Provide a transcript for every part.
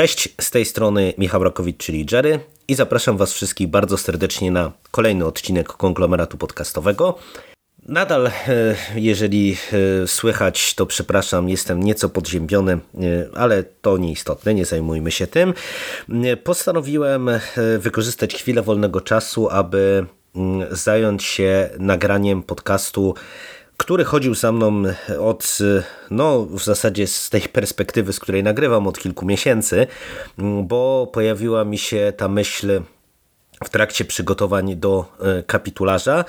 Cześć, z tej strony Michał Rakowicz, czyli Jerry i zapraszam Was wszystkich bardzo serdecznie na kolejny odcinek konglomeratu podcastowego. Nadal, e, jeżeli e, słychać, to przepraszam, jestem nieco podziębiony, e, ale to nieistotne, nie zajmujmy się tym. Postanowiłem wykorzystać chwilę wolnego czasu, aby mm, zająć się nagraniem podcastu który chodził za mną od, no w zasadzie z tej perspektywy, z której nagrywam od kilku miesięcy, bo pojawiła mi się ta myśl w trakcie przygotowań do e, kapitularza,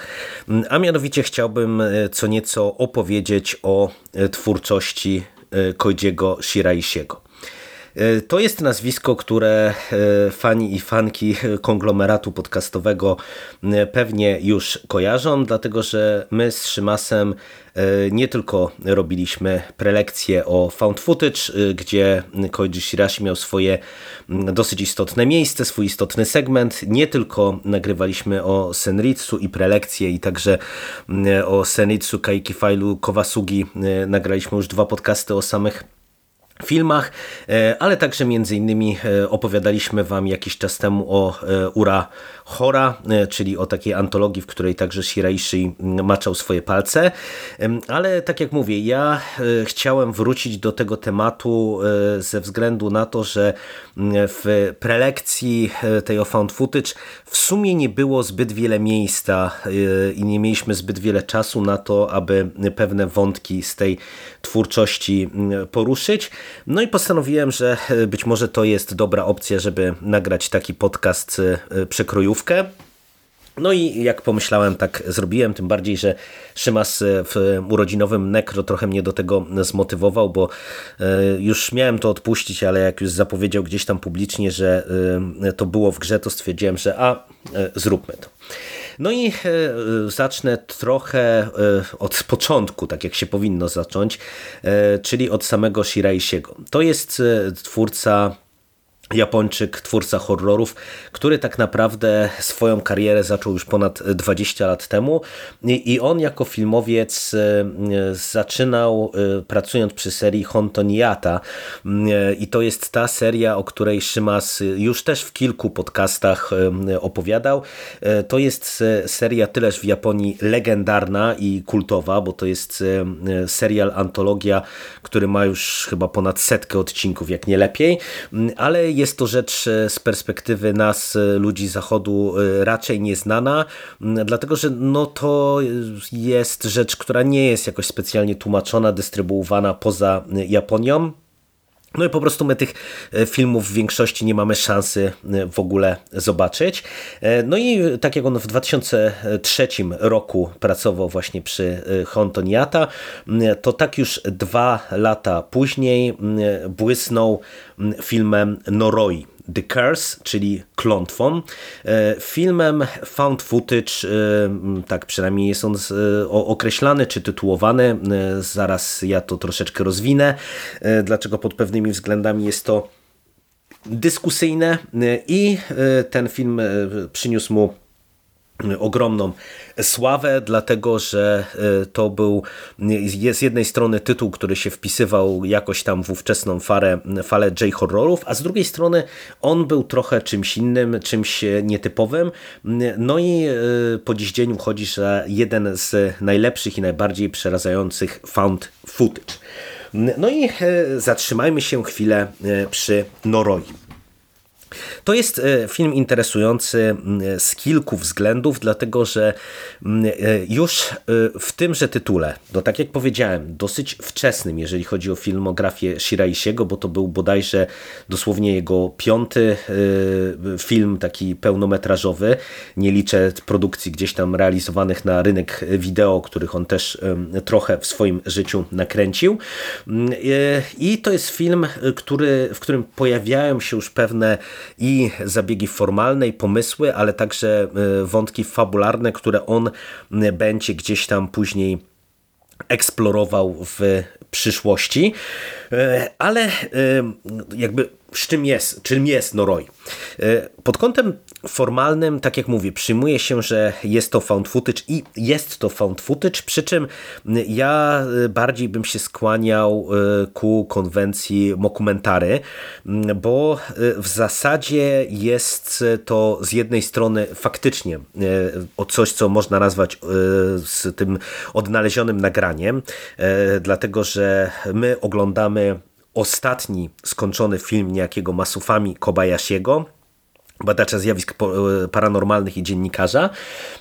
a mianowicie chciałbym e, co nieco opowiedzieć o e, twórczości Koidziego Shiraishiego. E, to jest nazwisko, które e, fani i fanki konglomeratu podcastowego e, pewnie już kojarzą, dlatego że my z Szymasem nie tylko robiliśmy prelekcje o found footage, gdzie Koichi Shirashi miał swoje dosyć istotne miejsce, swój istotny segment, nie tylko nagrywaliśmy o Senritsu i prelekcje i także o Senritsu Kaiki Failu Kowasugi nagraliśmy już dwa podcasty o samych filmach, e, ale także między innymi e, opowiadaliśmy Wam jakiś czas temu o e, Ura Hora, czyli o takiej antologii, w której także Shiraishi maczał swoje palce. Ale tak jak mówię, ja chciałem wrócić do tego tematu ze względu na to, że w prelekcji tej o found footage w sumie nie było zbyt wiele miejsca i nie mieliśmy zbyt wiele czasu na to, aby pewne wątki z tej twórczości poruszyć. No i postanowiłem, że e, być może to jest dobra opcja, żeby nagrać taki podcast e, przekrojówkę. No i jak pomyślałem, tak zrobiłem, tym bardziej, że Szymas e, w urodzinowym Nekro trochę mnie do tego zmotywował, bo już miałem to odpuścić, ale jak już zapowiedział gdzieś tam publicznie, że to było w grze, to stwierdziłem, że a, zróbmy to. No i e, zacznę trochę e, od początku, tak jak się powinno zacząć, e, czyli od samego Shiraishiego. To jest twórca Japończyk, twórca horrorów, który tak naprawdę swoją karierę zaczął już ponad 20 lat temu. I on jako filmowiec e, zaczynał e, pracując przy serii Hontoniata e, i to jest ta seria, o której Szymas już też w kilku podcastach opowiadał. To jest seria tyleż w Japonii legendarna i kultowa, bo to jest serial antologia, który ma już chyba ponad setkę odcinków, jak nie lepiej, ale jest to rzecz e, z perspektywy nas, e, ludzi zachodu, e, raczej nieznana, dlatego że no to jest rzecz, która nie jest jakoś specjalnie tłumaczona, dystrybuowana poza Japonią. No i po prostu my tych filmów w większości nie mamy szansy w ogóle zobaczyć. No i tak jak on w 2003 roku pracował właśnie przy Hontoniata, to tak już dwa lata później błysnął filmem Noroi. The Curse, czyli klątwą. E, filmem found footage, e, tak przynajmniej jest on e, określany czy tytułowany. Zaraz ja to troszeczkę rozwinę, dlaczego pod pewnymi względami jest to dyskusyjne i ten film przyniósł mu ogromną sławę, dlatego że e, to był z jednej strony tytuł, który się wpisywał jakoś tam w ówczesną falę, falę J-horrorów, a z drugiej strony on był trochę czymś innym, czymś nietypowym. No i e, po dziś dzień uchodzi, że jeden z najlepszych i najbardziej przerażających found footage. No i e, zatrzymajmy się chwilę przy Noroi. To jest e, film interesujący z kilku względów, dlatego że e, już e, w tymże tytule, no tak jak powiedziałem, dosyć wczesnym, jeżeli chodzi o filmografię Shiraishiego, bo to był bodajże dosłownie jego piąty film taki pełnometrażowy, nie liczę produkcji gdzieś tam realizowanych na rynek wideo, których on też trochę w swoim życiu nakręcił. I to jest film, który, w którym pojawiają się już pewne i zabiegi formalne i pomysły, ale także e, wątki fabularne, które on e, będzie gdzieś tam później eksplorował w przyszłości, e, ale jakby z czym jest, czym jest Noroi. E, pod kątem formalnym, tak jak mówię, przyjmuje się, że jest to found footage i jest to found footage, przy czym ja bardziej bym się skłaniał e, ku konwencji dokumentary, bo w zasadzie jest to z jednej strony faktycznie o coś, co można nazwać z tym odnalezionym nagraniem, dlatego że my oglądamy ostatni skończony film niejakiego Masufami Kobayashiego, badacza zjawisk e, paranormalnych i dziennikarza,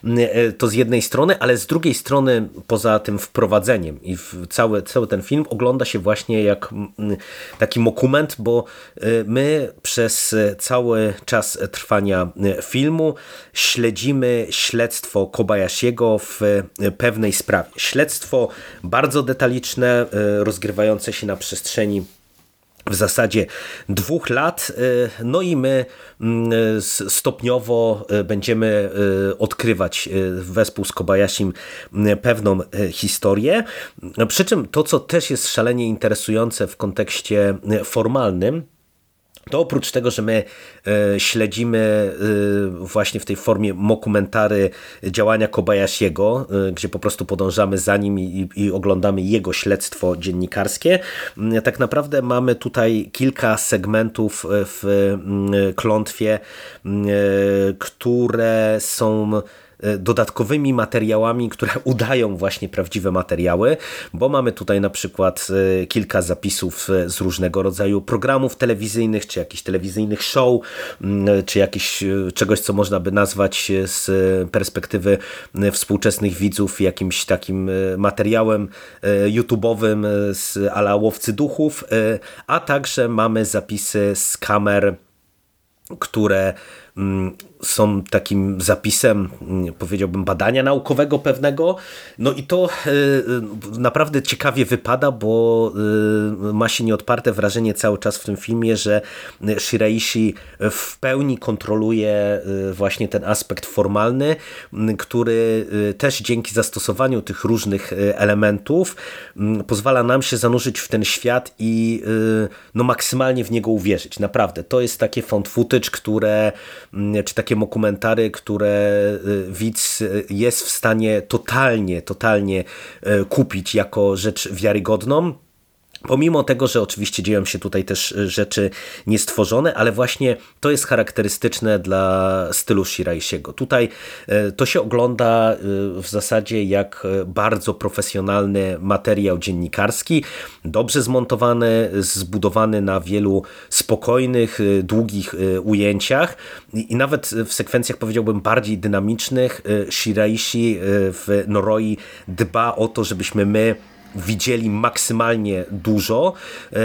e, to z jednej strony, ale z drugiej strony poza tym wprowadzeniem i cały, cały ten film ogląda się właśnie jak taki dokument, bo e, my przez cały czas trwania filmu śledzimy śledztwo Kobayashiego w pewnej sprawie. Śledztwo bardzo detaliczne, rozgrywające się na przestrzeni w zasadzie dwóch lat. Y, no i my mm, stopniowo y, będziemy y, odkrywać wespół z Kobayashim pewną historię. Przy czym to, co też jest szalenie interesujące w kontekście formalnym, to oprócz tego, że my e, śledzimy e, właśnie w tej formie mokumentary działania Kobayashiego, e, gdzie po prostu podążamy za nim i, i oglądamy jego śledztwo dziennikarskie, tak naprawdę mamy tutaj kilka segmentów w klątwie, które są dodatkowymi materiałami, które udają właśnie prawdziwe materiały, bo mamy tutaj na przykład e, kilka zapisów e, z różnego rodzaju programów telewizyjnych, czy jakichś telewizyjnych show, czy jakiś, czegoś, co można by nazwać z perspektywy współczesnych widzów jakimś takim materiałem YouTube'owym z ala łowcy duchów, a także mamy zapisy z kamer które Mm, są takim zapisem, mm, powiedziałbym, badania naukowego pewnego. No i to y, y, naprawdę ciekawie wypada, bo y, ma się nieodparte wrażenie cały czas w tym filmie, że Shiraishi w pełni kontroluje właśnie ten aspekt formalny, który też dzięki zastosowaniu tych różnych elementów pozwala nam się zanurzyć w ten świat i no maksymalnie w niego uwierzyć. Naprawdę, to jest takie found footage, które czy takie dokumentary, które y, widz y, jest w stanie totalnie, totalnie y, kupić jako rzecz wiarygodną. Pomimo tego, że oczywiście dzieją się tutaj też rzeczy niestworzone, ale właśnie to jest charakterystyczne dla stylu Shiraishiego. Tutaj to się ogląda w zasadzie jak bardzo profesjonalny materiał dziennikarski, dobrze zmontowany, zbudowany na wielu spokojnych, długich ujęciach i nawet w sekwencjach powiedziałbym bardziej dynamicznych Shiraishi w Noroi dba o to, żebyśmy my widzieli maksymalnie dużo, e,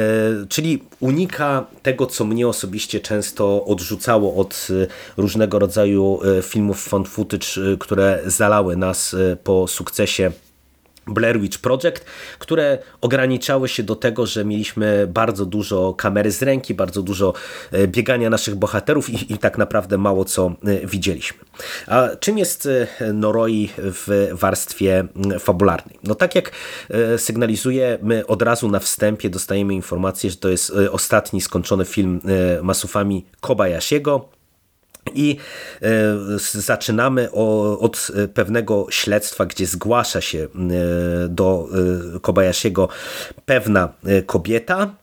czyli unika tego, co mnie osobiście często odrzucało od e, różnego rodzaju e, filmów found footage, które zalały nas po sukcesie Blair Witch Project, które ograniczały się do tego, że mieliśmy bardzo dużo kamery z ręki, bardzo dużo e, biegania naszych bohaterów i, i tak naprawdę mało co e, widzieliśmy. A czym jest e, Noroi w warstwie fabularnej? No tak jak sygnalizuje, my od razu na wstępie dostajemy informację, że to jest ostatni skończony film Masufami Kobayashiego, i e, zaczynamy od pewnego śledztwa, gdzie zgłasza się e, do e, Kobayashiego pewna kobieta,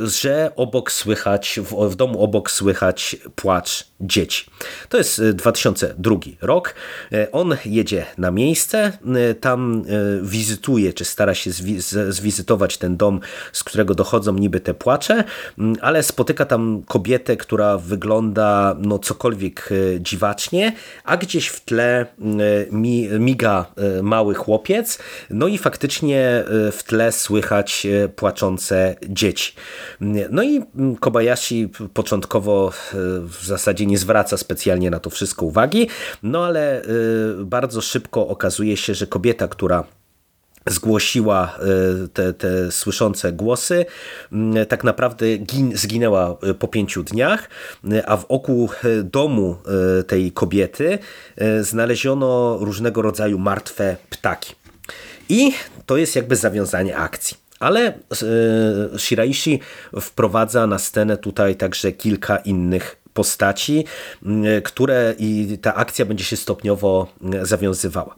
że obok słychać, w, domu obok słychać płacz dzieci. To jest 2002 e, rok. E, on jedzie na miejsce, e, tam wizytuje, czy stara się zwizytować ten dom, z którego dochodzą niby te płacze, ale spotyka tam kobietę, która wygląda no cokolwiek dziwacznie, a gdzieś w tle miga mały chłopiec, no i faktycznie w tle słychać płaczące dzieci. No i Kobayashi początkowo w zasadzie nie zwraca specjalnie na to wszystko uwagi, no ale y, bardzo szybko okazuje się, że kobieta, która zgłosiła y, te, te słyszące głosy, y, tak naprawdę gin, zginęła po pięciu dniach, a w oku domu tej kobiety znaleziono różnego rodzaju martwe ptaki. I to jest jakby zawiązanie akcji. Ale Shiraishi wprowadza na scenę tutaj także kilka innych postaci, które i ta akcja będzie się stopniowo zawiązywała.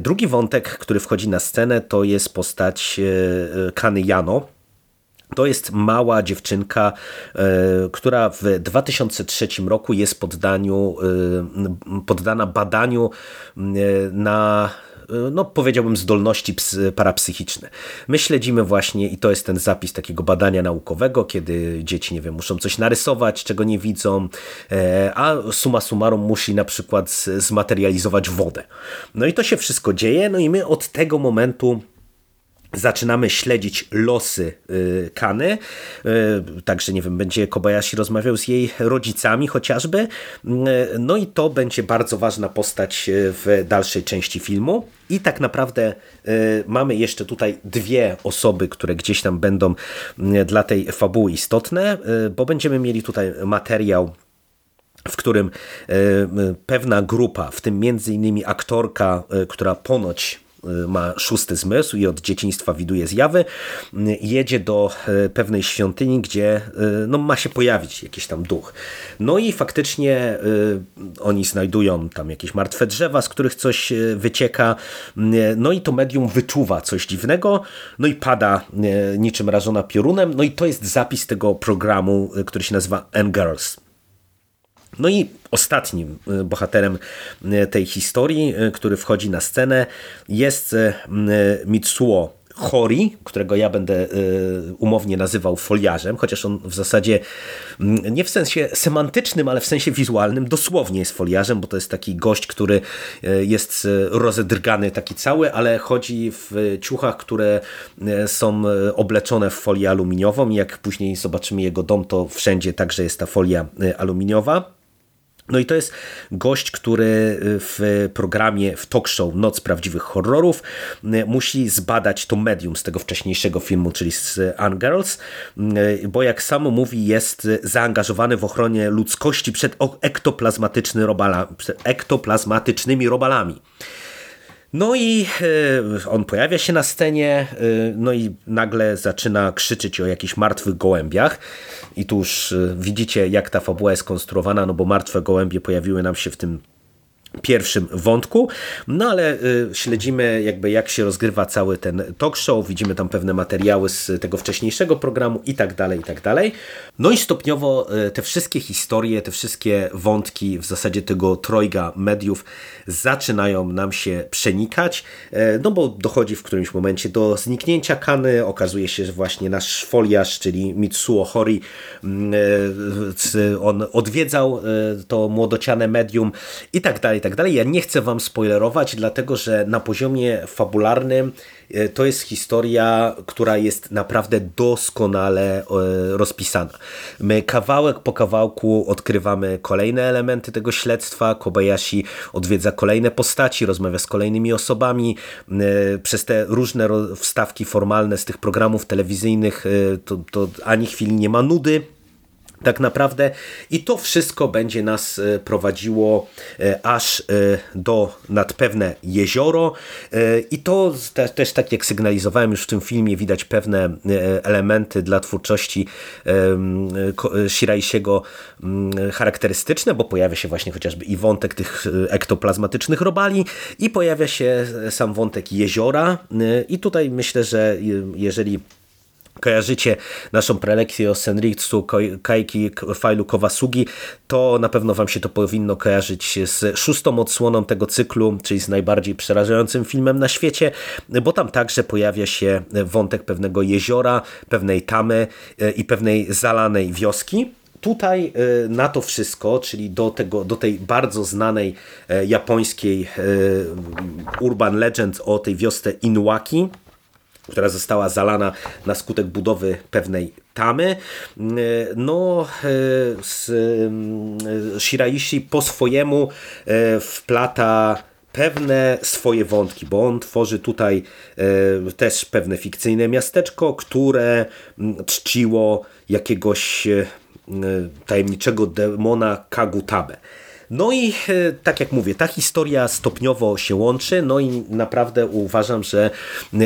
Drugi wątek, który wchodzi na scenę, to jest postać Kany Jano, to jest mała dziewczynka, która w 2003 roku jest poddaniu, poddana badaniu na no powiedziałbym zdolności parapsychiczne. My śledzimy właśnie i to jest ten zapis takiego badania naukowego, kiedy dzieci, nie wiem, muszą coś narysować, czego nie widzą, e, a suma summarum musi na przykład zmaterializować wodę. No i to się wszystko dzieje, no i my od tego momentu zaczynamy śledzić losy y, Kany, y, także nie wiem, będzie Kobayashi rozmawiał z jej rodzicami chociażby, y, no i to będzie bardzo ważna postać w dalszej części filmu. I tak naprawdę mamy jeszcze tutaj dwie osoby, które gdzieś tam będą dla tej fabuły istotne, bo będziemy mieli tutaj materiał w którym pewna grupa, w tym między innymi aktorka, która ponoć ma szósty zmysł i od dzieciństwa widuje zjawy, jedzie do y, pewnej świątyni, gdzie no, ma się pojawić jakiś tam duch. No i faktycznie oni znajdują tam jakieś martwe drzewa, z których coś wycieka, no i to medium wyczuwa coś dziwnego, no i pada niczym rażona piorunem, no i to jest zapis tego programu, który się nazywa N-Girls. No i ostatnim y, bohaterem y, tej historii, y, który wchodzi na scenę jest Mitsuo Hori, którego ja będę umownie nazywał foliarzem, chociaż on w zasadzie mm, nie w sensie semantycznym, ale w sensie wizualnym dosłownie jest foliarzem, bo to jest taki gość, który jest rozedrgany taki cały, ale chodzi w ciuchach, które są obleczone w folię aluminiową i jak później zobaczymy jego dom, to wszędzie także jest ta folia aluminiowa. No i to jest gość, który y, w programie, w talk show Noc Prawdziwych Horrorów y, musi zbadać to medium z tego wcześniejszego filmu, czyli z Angirls, y, bo jak samo mówi, jest zaangażowany w ochronie ludzkości przed ektoplazmatycznymi robalami. No i e, on pojawia się na scenie, e, no i nagle zaczyna krzyczeć o jakichś martwych gołębiach. I tu już e, widzicie, jak ta fabuła jest konstruowana, no bo martwe gołębie pojawiły nam się w tym pierwszym wątku, no ale y, śledzimy jakby jak się rozgrywa cały ten talk show, widzimy tam pewne materiały z tego wcześniejszego programu i tak dalej, i tak dalej. No i stopniowo y, te wszystkie historie, te wszystkie wątki w zasadzie tego trojga mediów zaczynają nam się przenikać, y, no bo dochodzi w którymś momencie do zniknięcia Kany, okazuje się, że właśnie nasz foliarz, czyli Mitsuo Hori, on odwiedzał to młodociane medium i tak dalej, tak dalej. Ja nie chcę wam spoilerować, dlatego że na poziomie fabularnym e, to jest historia, która jest naprawdę doskonale e, rozpisana. My kawałek po kawałku odkrywamy kolejne elementy tego śledztwa. Kobayashi odwiedza kolejne postaci, rozmawia z kolejnymi osobami. E, przez te różne wstawki formalne z tych programów telewizyjnych to, to ani chwili nie ma nudy tak naprawdę. I to wszystko będzie nas e, prowadziło e, aż e, do nad pewne jezioro. I to też tak jak sygnalizowałem już w tym filmie, widać pewne elementy dla twórczości Shiraisiego charakterystyczne, bo pojawia się właśnie chociażby i wątek tych ektoplazmatycznych robali i pojawia się sam wątek jeziora. I tutaj myślę, że jeżeli kojarzycie naszą prelekcję o Senritsu Kaiki Failu Kowasugi, to na pewno Wam się to powinno kojarzyć z szóstą odsłoną tego cyklu, czyli z najbardziej przerażającym filmem na świecie, bo tam także pojawia się wątek pewnego jeziora, pewnej tamy e, i pewnej zalanej wioski. Tutaj e, na to wszystko, czyli do, tego, do tej bardzo znanej e, japońskiej urban legend o tej wiosce Inuaki, która została zalana na skutek budowy pewnej tamy. No, e, Shiraishi po swojemu e, wplata pewne swoje wątki, bo on tworzy tutaj e, też pewne fikcyjne miasteczko, które czciło jakiegoś tajemniczego demona Kagutabe. No i tak jak mówię, ta historia stopniowo się łączy, no i naprawdę uważam, że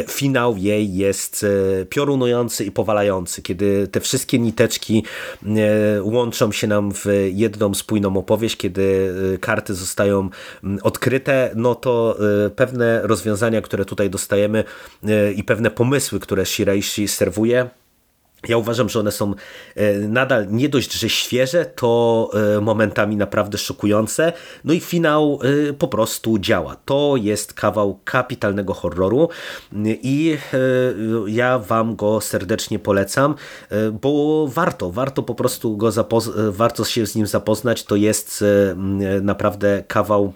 finał jej jest piorunujący i powalający, kiedy te wszystkie niteczki łączą się nam w jedną spójną opowieść, kiedy karty zostają odkryte, no to pewne rozwiązania, które tutaj dostajemy i pewne pomysły, które Shiraishi serwuje, ja uważam, że one są e, nadal nie dość, że świeże, to e, momentami naprawdę szokujące. No i finał e, po prostu działa. To jest kawał kapitalnego horroru i ja wam go serdecznie polecam, bo warto, warto po prostu go warto się z nim zapoznać. To jest naprawdę kawał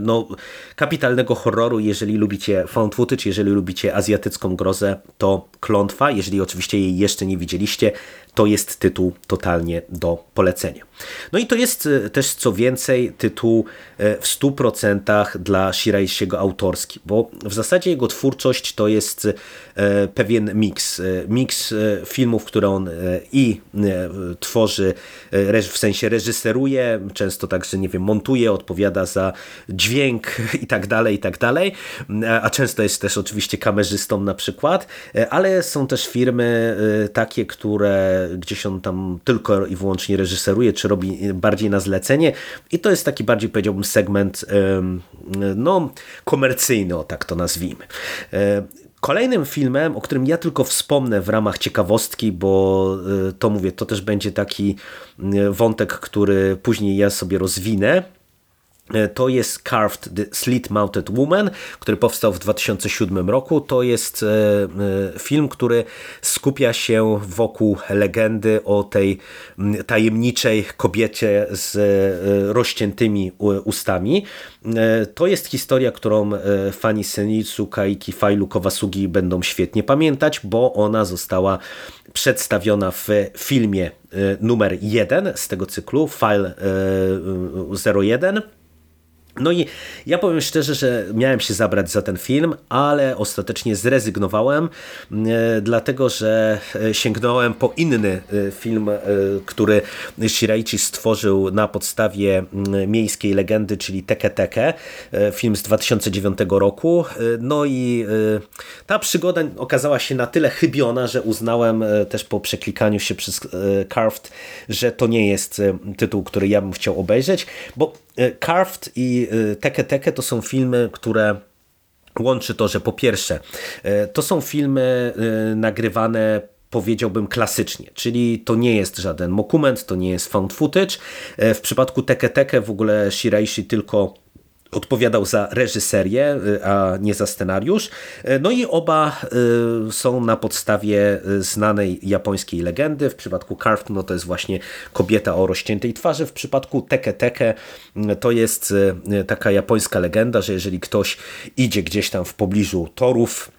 no, kapitalnego horroru, jeżeli lubicie found footage, jeżeli lubicie azjatycką grozę, to Klątwa, jeżeli oczywiście jej jeszcze nie widzieliście, to jest tytuł totalnie do polecenia. No i to jest e, też co więcej tytuł e, w 100% dla Shiraishiego autorski, bo w zasadzie jego twórczość to jest pewien miks. Miks filmów, które on i tworzy, w sensie reżyseruje, często także, nie wiem, montuje, odpowiada za dźwięk i tak dalej, i tak dalej, a często jest też oczywiście kamerzystą na przykład, ale są też firmy takie, które gdzieś on tam tylko i wyłącznie reżyseruje, czy robi bardziej na zlecenie i to jest taki bardziej powiedziałbym segment no komercyjny, o tak to nazwijmy. E, kolejnym filmem, o którym ja tylko wspomnę w ramach ciekawostki, bo y, to mówię, to też będzie taki y, wątek, który później ja sobie rozwinę, E, to jest Carved the Slit Mounted Woman, który powstał w 2007 roku. To jest e, e, film, który skupia się wokół legendy o tej tajemniczej kobiecie z rozciętymi ustami. To jest historia, którą fani Senitsu, Kaiki, Failu, Kawasugi będą świetnie pamiętać, bo ona została przedstawiona w filmie numer 1 z tego cyklu, File 01 no i ja powiem szczerze, że miałem się zabrać za ten film, ale ostatecznie zrezygnowałem, e, dlatego że e, sięgnąłem po inny e, film, który Shiraichi stworzył na podstawie miejskiej legendy, czyli Teke Teke, film z 2009 roku. No i ta przygoda okazała się na tyle chybiona, że uznałem też po przeklikaniu się przez Carved, że to nie jest tytuł, który ja bym chciał obejrzeć, bo Carved i Y, Teke Teke to są filmy, które łączy to, że po pierwsze, y, to są filmy y, nagrywane powiedziałbym klasycznie, czyli to nie jest żaden mokument, to nie jest found footage. W przypadku Teke Teke w ogóle Shiraishi tylko odpowiadał za reżyserię, y, a nie za scenariusz. Y, no i oba y, są na podstawie znanej japońskiej legendy. W przypadku Carved no to jest właśnie kobieta o rozciętej twarzy. W przypadku Teke Teke to jest taka japońska legenda, że jeżeli ktoś idzie gdzieś tam w pobliżu torów,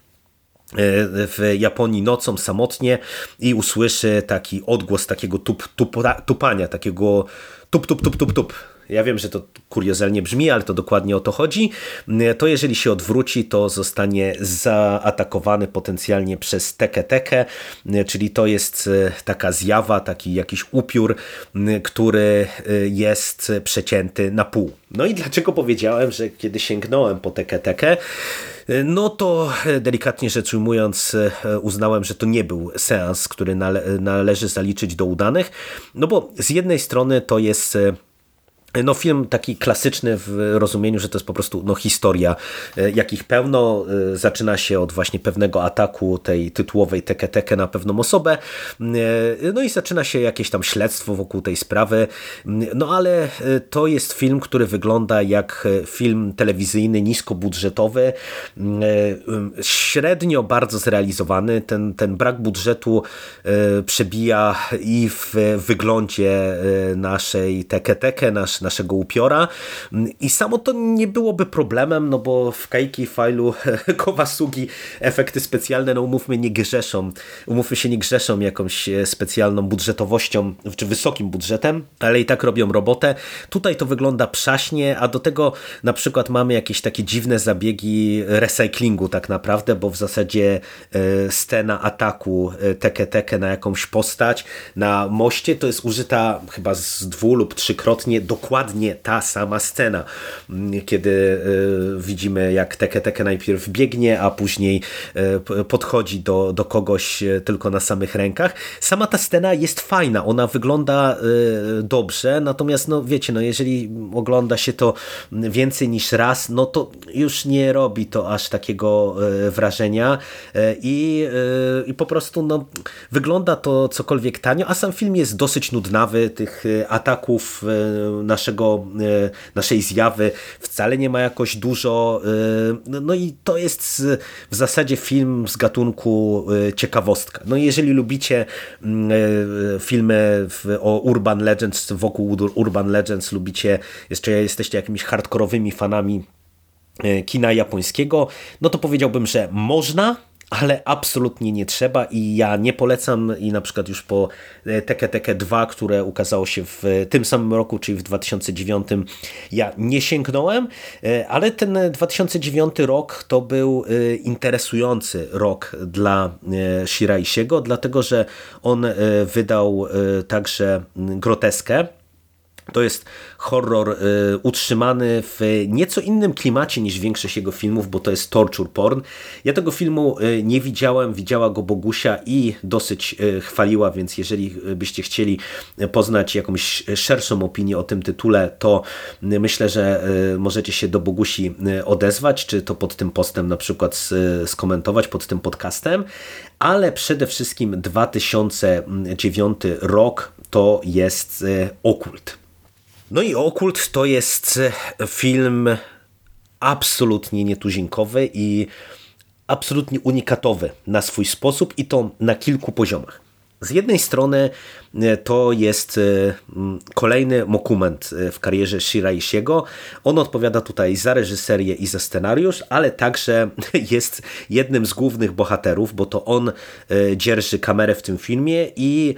w Japonii nocą samotnie i usłyszy taki odgłos takiego tup, tup, tupania, takiego tup, tup, tup, tup, tup ja wiem, że to kuriozalnie brzmi, ale to dokładnie o to chodzi, to jeżeli się odwróci, to zostanie zaatakowany potencjalnie przez Teke Teke, czyli to jest e, taka zjawa, taki jakiś upiór, który e, jest przecięty na pół. No i dlaczego powiedziałem, że kiedy sięgnąłem po Teke Teke, e, no to delikatnie rzecz ujmując uznałem, że to nie był seans, który nale należy zaliczyć do udanych, no bo z jednej strony to jest no film taki klasyczny w rozumieniu, że to jest po prostu no, historia, e, jakich pełno. E, zaczyna się od właśnie pewnego ataku tej tytułowej teke teke na pewną osobę. E, no i zaczyna się jakieś tam śledztwo wokół tej sprawy. No ale to jest film, który wygląda jak film telewizyjny, niskobudżetowy, średnio bardzo zrealizowany. Ten, ten brak budżetu przebija i w wyglądzie naszej teke teke, nasz naszego upiora i samo to nie byłoby problemem, no bo w Kaiki failu Kowasugi efekty specjalne, no umówmy, nie grzeszą, umówmy się, nie grzeszą jakąś e, specjalną budżetowością, czy wysokim budżetem, ale i tak robią robotę. Tutaj to wygląda przaśnie, a do tego na przykład mamy jakieś takie dziwne zabiegi recyklingu tak naprawdę, bo w zasadzie e, scena ataku e, teke teke na jakąś postać na moście to jest użyta chyba z dwu lub trzykrotnie dokładnie dokładnie ta sama scena, mm, kiedy widzimy jak Teke Teke najpierw biegnie, a później podchodzi do, do kogoś tylko na samych rękach. Sama ta scena jest fajna, ona wygląda dobrze, natomiast no wiecie, no jeżeli ogląda się to więcej niż raz, no to już nie robi to aż takiego wrażenia i, i po prostu no, wygląda to cokolwiek tanio, a sam film jest dosyć nudnawy, tych ataków naszego, naszej zjawy wcale nie ma jakoś dużo, no i to jest w zasadzie film z gatunku ciekawostka. No i jeżeli lubicie filmy o Urban Legends, wokół Urban Legends, lubicie, jeszcze jesteście jakimiś hardkorowymi fanami kina japońskiego, no to powiedziałbym, że można, ale absolutnie nie trzeba i ja nie polecam i na przykład już po e, Teke Teke 2, które ukazało się w tym samym roku, czyli w 2009, ja nie sięgnąłem, e, ale ten 2009 rok to był e, interesujący rok dla Shiraishiego, dlatego że on wydał także groteskę, to jest horror y, utrzymany w nieco innym klimacie niż większość jego filmów, bo to jest torture porn. Ja tego filmu y, nie widziałem, widziała go Bogusia i dosyć y, chwaliła, więc jeżeli byście chcieli poznać jakąś szerszą opinię o tym tytule, to myślę, że możecie się do Bogusi odezwać, czy to pod tym postem na przykład skomentować, pod tym podcastem, ale przede wszystkim 2009 rok to jest okult. No i Okult to jest film absolutnie nietuzinkowy i absolutnie unikatowy na swój sposób i to na kilku poziomach. Z jednej strony e, to jest e, kolejny mokument e, w karierze Shiraishiego. On odpowiada tutaj za reżyserię i za scenariusz, ale także jest jednym z głównych bohaterów, bo to on dzierży kamerę w tym filmie i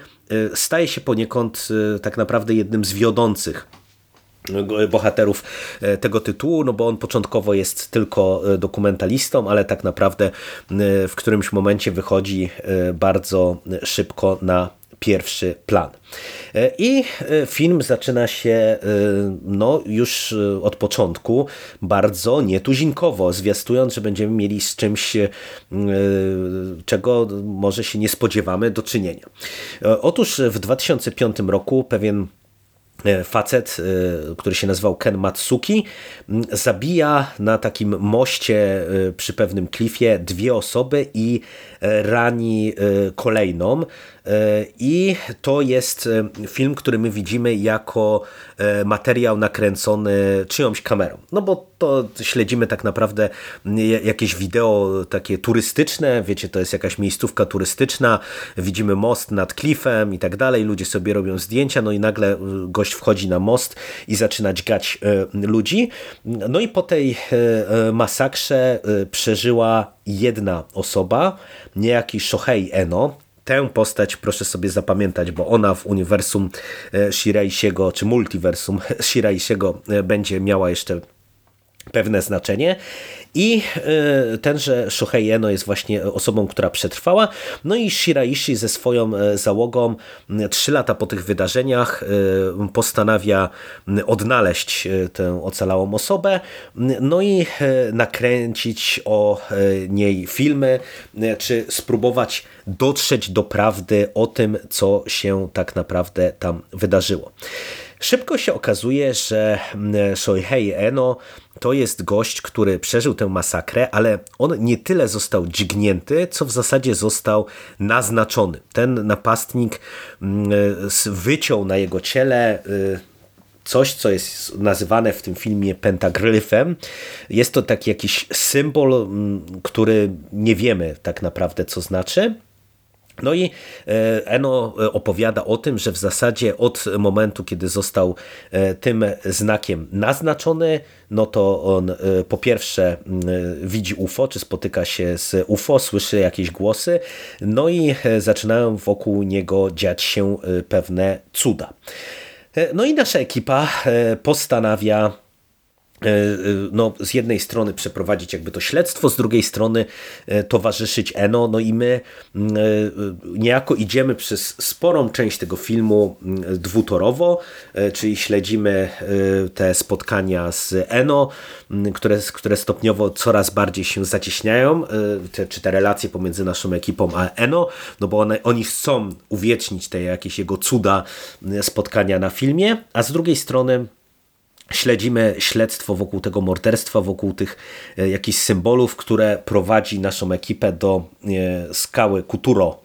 staje się poniekąd tak naprawdę jednym z wiodących bohaterów e, tego tytułu, no bo on początkowo jest tylko e, dokumentalistą, ale tak naprawdę e, w którymś momencie wychodzi bardzo szybko na pierwszy plan. I film zaczyna się no, już od początku bardzo nietuzinkowo, zwiastując, że będziemy mieli z czymś, czego może się nie spodziewamy do czynienia. Otóż w 2005 roku pewien E, facet, e, który się nazywał Ken Matsuki, zabija na takim moście e, przy pewnym klifie dwie osoby i rani kolejną. I to jest film, który my widzimy jako materiał nakręcony czyjąś kamerą. No bo to śledzimy tak naprawdę jakieś wideo takie turystyczne, wiecie, to jest jakaś miejscówka turystyczna, widzimy most nad klifem i tak dalej, ludzie sobie robią zdjęcia, no i nagle gość wchodzi na most i zaczyna dźgać ludzi. No i po tej masakrze przeżyła jedna osoba, niejaki Shohei Eno, Tę postać proszę sobie zapamiętać, bo ona w uniwersum Shiraishiego, czy multiversum Shiraishiego będzie miała jeszcze pewne znaczenie i e, tenże Shohei Eno jest właśnie osobą, która przetrwała. No i Shiraishi ze swoją e, załogą trzy lata po tych wydarzeniach postanawia odnaleźć tę ocalałą osobę, no i nakręcić o niej filmy, czy spróbować dotrzeć do prawdy o tym, co się tak naprawdę tam wydarzyło. Szybko się okazuje, że Shohei Eno to jest gość, który przeżył tę masakrę, ale on nie tyle został dźgnięty, co w zasadzie został naznaczony. Ten napastnik wyciął na jego ciele y, coś, co jest nazywane w tym filmie pentagryfem. Jest to taki jakiś symbol, który nie wiemy tak naprawdę co znaczy. No i e, Eno e, opowiada o tym, że w zasadzie od momentu, kiedy został e, tym znakiem naznaczony, no to on po pierwsze widzi UFO, czy spotyka się z UFO, słyszy jakieś głosy, no i zaczynają wokół niego dziać się pewne cuda. No i nasza ekipa postanawia no, z jednej strony przeprowadzić jakby to śledztwo, z drugiej strony towarzyszyć Eno, no i my niejako idziemy przez sporą część tego filmu dwutorowo, czyli śledzimy te spotkania z Eno, które, które stopniowo coraz bardziej się zacieśniają, te, czy te relacje pomiędzy naszą ekipą a Eno, no bo one, oni chcą uwiecznić te jakieś jego cuda spotkania na filmie, a z drugiej strony śledzimy śledztwo wokół tego morderstwa, wokół tych e, jakichś symbolów, które prowadzi naszą ekipę do e, skały Kuturo,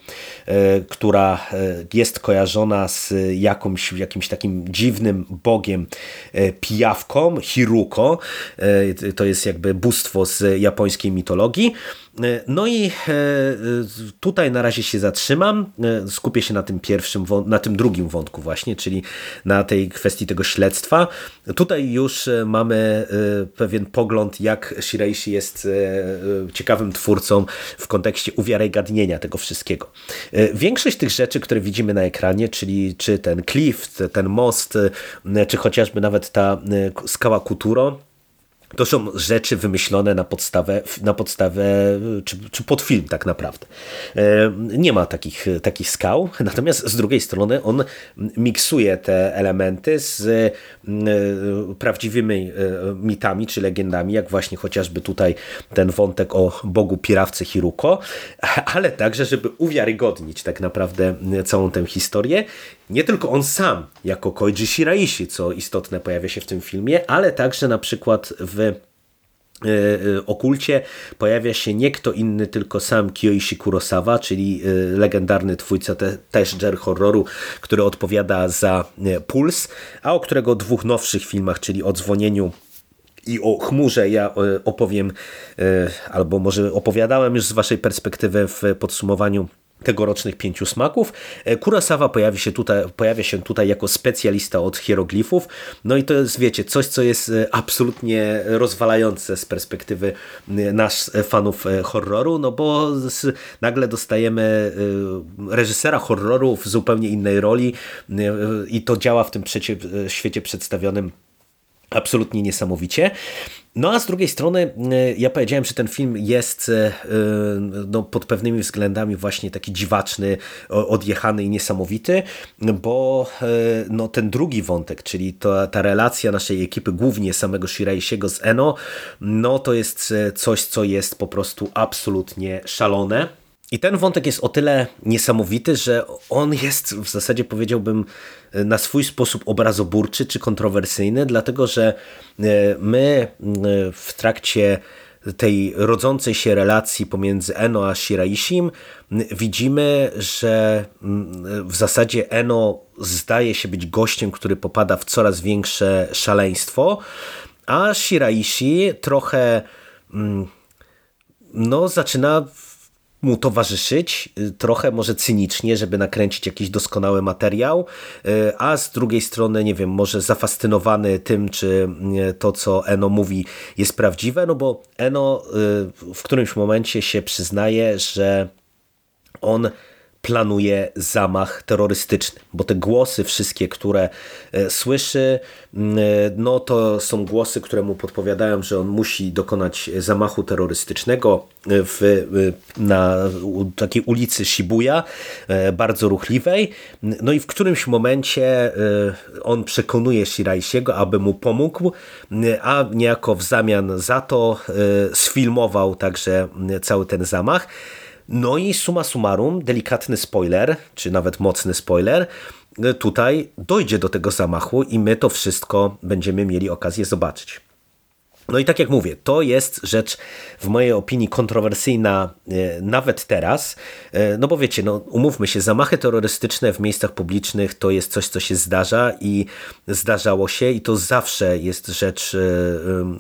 która jest kojarzona z jakąś, jakimś takim dziwnym bogiem pijawką, Hiruko. To jest jakby bóstwo z japońskiej mitologii. No i tutaj na razie się zatrzymam. Skupię się na tym pierwszym, na tym drugim wątku właśnie, czyli na tej kwestii tego śledztwa. Tutaj już mamy pewien pogląd, jak Shiraishi jest ciekawym twórcą w kontekście uwiarygadnienia tego wszystkiego. Większość tych rzeczy, które widzimy na ekranie, czyli czy ten cliff, ten most, czy chociażby nawet ta skała Kuturo, to są rzeczy wymyślone na podstawę, na podstawę czy, czy pod film tak naprawdę. E, nie ma takich, takich skał, natomiast z drugiej strony on miksuje te elementy z e, prawdziwymi e, mitami czy legendami, jak właśnie chociażby tutaj ten wątek o bogu pirawcy Hiruko, ale także, żeby uwiarygodnić tak naprawdę całą tę historię nie tylko on sam, jako Koichi Shiraishi, co istotne pojawia się w tym filmie, ale także na przykład w e, e, okulcie pojawia się nie kto inny, tylko sam Kiyoishi Kurosawa, czyli e, legendarny twórca te, też Jer horroru, który odpowiada za Puls, a o którego dwóch nowszych filmach, czyli o Dzwonieniu i o chmurze ja opowiem, albo może opowiadałem już z waszej perspektywy w podsumowaniu tegorocznych pięciu smaków. E, Kurosawa pojawi się tutaj, pojawia się tutaj jako specjalista od hieroglifów. No i to jest, wiecie, coś, co jest e, absolutnie rozwalające z perspektywy e, nas, fanów horroru, no bo nagle dostajemy reżysera horroru w zupełnie innej roli i to działa w tym świecie przedstawionym absolutnie niesamowicie. No a z drugiej strony e, ja powiedziałem, że ten film jest e, e, no, pod pewnymi względami właśnie taki dziwaczny, odjechany i niesamowity, bo no, ten drugi wątek, czyli to, ta relacja naszej ekipy, głównie samego Shiraishiego z Eno, no to jest coś, co jest po prostu absolutnie szalone. I ten wątek jest o tyle niesamowity, że on jest w zasadzie powiedziałbym na swój sposób obrazoburczy czy kontrowersyjny, dlatego że e, my e, w trakcie tej rodzącej się relacji pomiędzy Eno a Shiraishim widzimy, że w zasadzie Eno zdaje się być gościem, który popada w coraz większe szaleństwo, a Shiraishi trochę no, zaczyna mu towarzyszyć, y, trochę może cynicznie, żeby nakręcić jakiś doskonały materiał, y, a z drugiej strony, nie wiem, może zafascynowany tym, czy y, to, co Eno mówi, jest prawdziwe, no bo Eno w którymś momencie się przyznaje, że on planuje zamach terrorystyczny, bo te głosy wszystkie, które e, słyszy, e, no to są głosy, które mu podpowiadają, że on musi dokonać zamachu terrorystycznego w, na takiej ulicy Shibuya, e, bardzo ruchliwej. No i w którymś momencie on przekonuje Shiraishiego, aby mu pomógł, a niejako w zamian za to sfilmował także cały ten zamach. No i suma summarum, delikatny spoiler, czy nawet mocny spoiler, tutaj dojdzie do tego zamachu i my to wszystko będziemy mieli okazję zobaczyć. No i tak jak mówię, to jest rzecz w mojej opinii kontrowersyjna e, nawet teraz, e, no bo wiecie, no umówmy się, zamachy terrorystyczne w miejscach publicznych to jest coś, co się zdarza i zdarzało się i to zawsze jest rzecz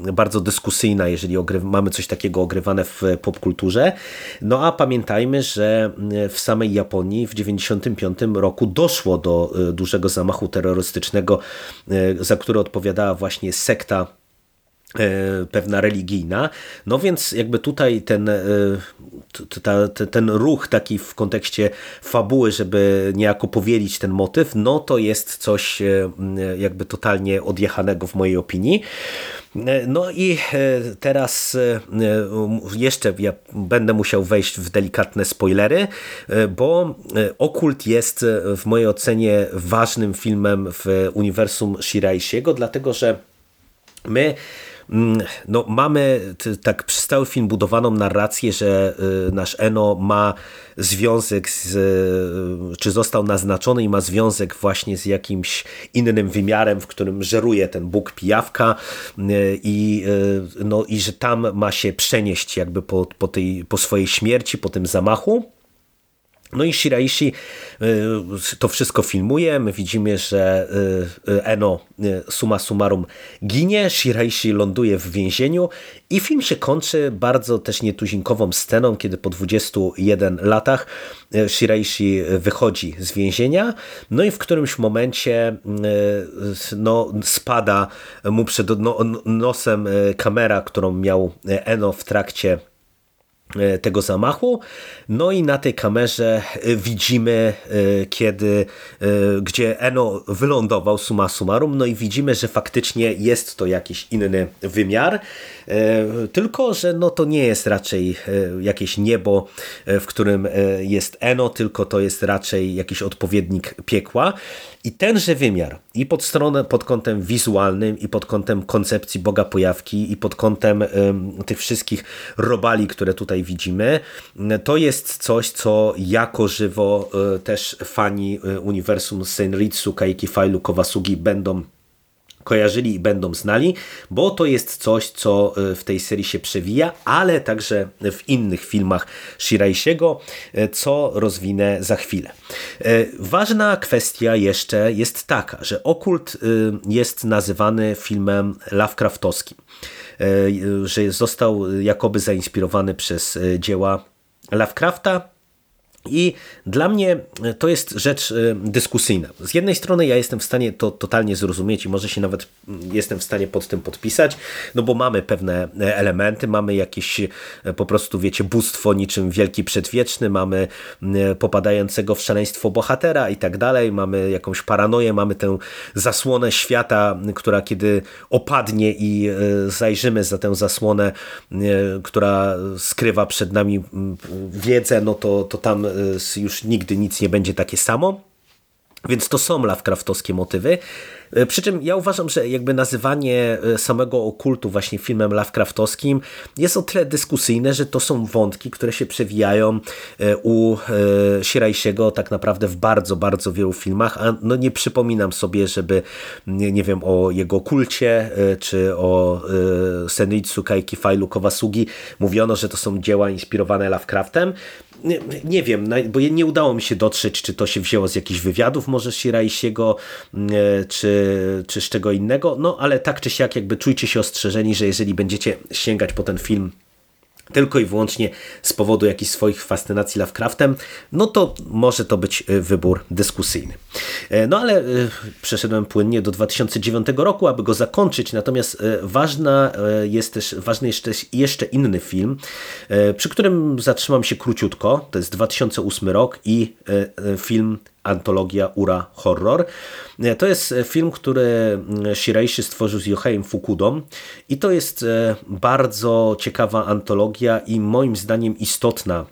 e, bardzo dyskusyjna, jeżeli mamy coś takiego ogrywane w popkulturze. No a pamiętajmy, że w samej Japonii w 1995 roku doszło do dużego zamachu terrorystycznego, za który odpowiadała właśnie sekta pewna religijna. No więc jakby tutaj ten, e, ta, ten ruch taki w kontekście fabuły, żeby niejako powielić ten motyw, no to jest coś e, jakby totalnie odjechanego w mojej opinii. No i teraz jeszcze ja będę musiał wejść w delikatne spoilery, bo Okult jest w mojej ocenie ważnym filmem w uniwersum Shiraishiego, dlatego że my no, mamy tak przez cały film budowaną narrację, że y, nasz Eno ma związek z, y, czy został naznaczony i ma związek właśnie z jakimś innym wymiarem, w którym żeruje ten Bóg pijawka y, i, no, i że tam ma się przenieść jakby po, po, tej, po swojej śmierci, po tym zamachu. No i Shiraishi y, to wszystko filmuje. My widzimy, że y, y, Eno summa summarum ginie, Shiraishi ląduje w więzieniu i film się kończy bardzo też nietuzinkową sceną, kiedy po 21 latach Shiraishi wychodzi z więzienia, no i w którymś momencie no, spada mu przed no, nosem kamera, którą miał Eno w trakcie tego zamachu. No i na tej kamerze e, widzimy, e, kiedy, gdzie Eno wylądował summa summarum, no i widzimy, że faktycznie jest to jakiś inny wymiar, tylko, że no to nie jest raczej jakieś niebo, w którym jest Eno, tylko to jest raczej jakiś odpowiednik piekła. I tenże wymiar i pod stronę, pod kątem wizualnym, i pod kątem koncepcji Boga Pojawki, i pod kątem tych wszystkich robali, które tutaj widzimy, to jest coś, co jako żywo e, też fani e, uniwersum Senritsu, Kaiki Failu, Kowasugi będą kojarzyli i będą znali, bo to jest coś, co e, w tej serii się przewija, ale także w innych filmach Shiraishiego, e, co rozwinę za chwilę. E, ważna kwestia jeszcze jest taka, że Okult jest nazywany filmem Lovecraftowskim, że został jakoby zainspirowany przez dzieła Lovecrafta, i dla mnie to jest rzecz y, dyskusyjna. Z jednej strony ja jestem w stanie to totalnie zrozumieć i może się nawet mm, jestem w stanie pod tym podpisać, no bo mamy pewne e, elementy, mamy jakieś e, po prostu, wiecie, bóstwo niczym wielki przedwieczny, mamy e, popadającego w szaleństwo bohatera i tak dalej, mamy jakąś paranoję, mamy tę zasłonę świata, która kiedy opadnie i zajrzymy za tę zasłonę, która skrywa przed nami wiedzę, no to, to tam już nigdy nic nie będzie takie samo. Więc to są Lovecraftowskie motywy. E, przy czym ja uważam, że jakby nazywanie e, samego okultu właśnie filmem Lovecraftowskim jest o tyle dyskusyjne, że to są wątki, które się przewijają u Shirajsiego tak naprawdę w bardzo, bardzo wielu filmach, a no nie przypominam sobie, żeby nie, wiem, o jego kulcie, czy o Senritsu Kaiki Failu Kowasugi mówiono, że to są dzieła inspirowane Lovecraftem nie, nie, wiem, bo nie udało mi się dotrzeć, czy to się wzięło z jakichś wywiadów może Shiraisiego, mm, e, czy, czy z czego innego, no ale tak czy siak jakby czujcie się ostrzeżeni, że jeżeli będziecie sięgać po ten film tylko i wyłącznie z powodu jakichś swoich fascynacji Lovecraftem, no to może to być e, wybór dyskusyjny. E, no ale e, przeszedłem płynnie do 2009 roku, aby go zakończyć, natomiast ważna jest też, ważny jest też jeszcze inny film, przy którym zatrzymam się króciutko, to jest 2008 rok i film antologia Ura Horror. To jest film, który Shiraishi stworzył z Yoheim Fukudą i to jest e, bardzo ciekawa antologia i moim zdaniem istotna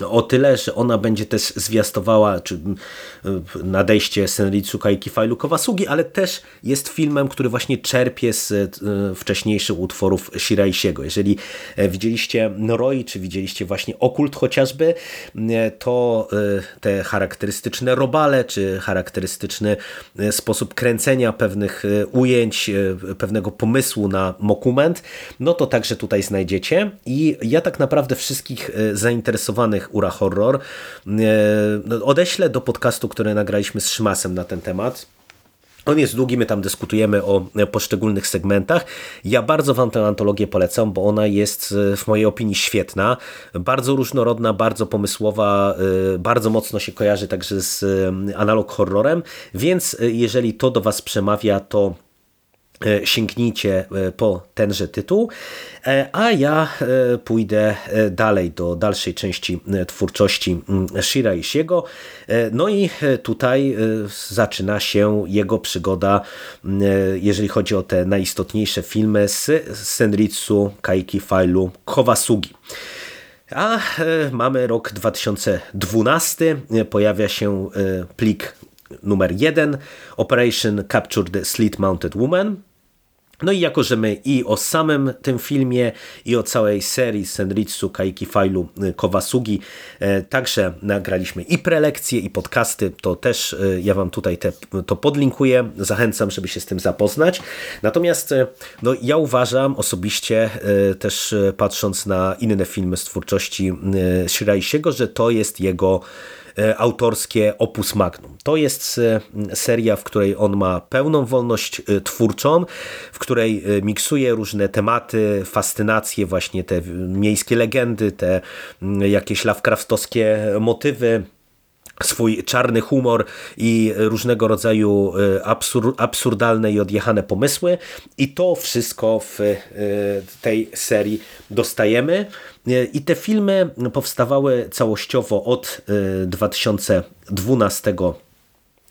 o tyle, że ona będzie też zwiastowała czy nadejście Senritsu Kaiki Failu Kawasugi, ale też jest filmem, który właśnie czerpie z e, wcześniejszych utworów Shiraishiego. Jeżeli e, widzieliście Noroi, czy widzieliście właśnie Okult chociażby, e, to te charakterystyczne robale, czy charakterystyczny sposób kręcenia pewnych ujęć, pewnego pomysłu na mokument, no to także tutaj znajdziecie. I ja tak naprawdę wszystkich zainteresowanych Ura Horror. E, no, odeślę do podcastu, który nagraliśmy z Szymasem na ten temat. On jest długi, my tam dyskutujemy o poszczególnych segmentach. Ja bardzo Wam tę antologię polecam, bo ona jest e, w mojej opinii świetna, bardzo różnorodna, bardzo pomysłowa, e, bardzo mocno się kojarzy także z analog horrorem, więc jeżeli to do Was przemawia, to E, sięgnijcie e, po tenże tytuł, e, a ja pójdę dalej do dalszej części twórczości mm, Shira Ishiego. No i tutaj zaczyna się jego przygoda, mm, jeżeli chodzi o te najistotniejsze filmy z Senritsu Kaiki Failu Kowasugi. A mamy rok 2012, pojawia się plik numer 1, Operation Capture the Slit Mounted Woman. No i jako, że my i o samym tym filmie, i o całej serii Senritsu Kaiki Failu y, Kowasugi e, także nagraliśmy i prelekcje, i podcasty, to też e, ja Wam tutaj te, to podlinkuję. Zachęcam, żeby się z tym zapoznać. Natomiast e, no, ja uważam osobiście, też patrząc na inne filmy z twórczości Shiraishiego, że to jest jego autorskie opus magnum. To jest e, seria, w której on ma pełną wolność e, twórczą, w której miksuje różne tematy, fascynacje, właśnie te miejskie legendy, te jakieś Lovecraftowskie motywy, swój czarny humor i różnego rodzaju absur absurdalne i odjechane pomysły i to wszystko w tej serii dostajemy. I te filmy powstawały całościowo od 2012 e,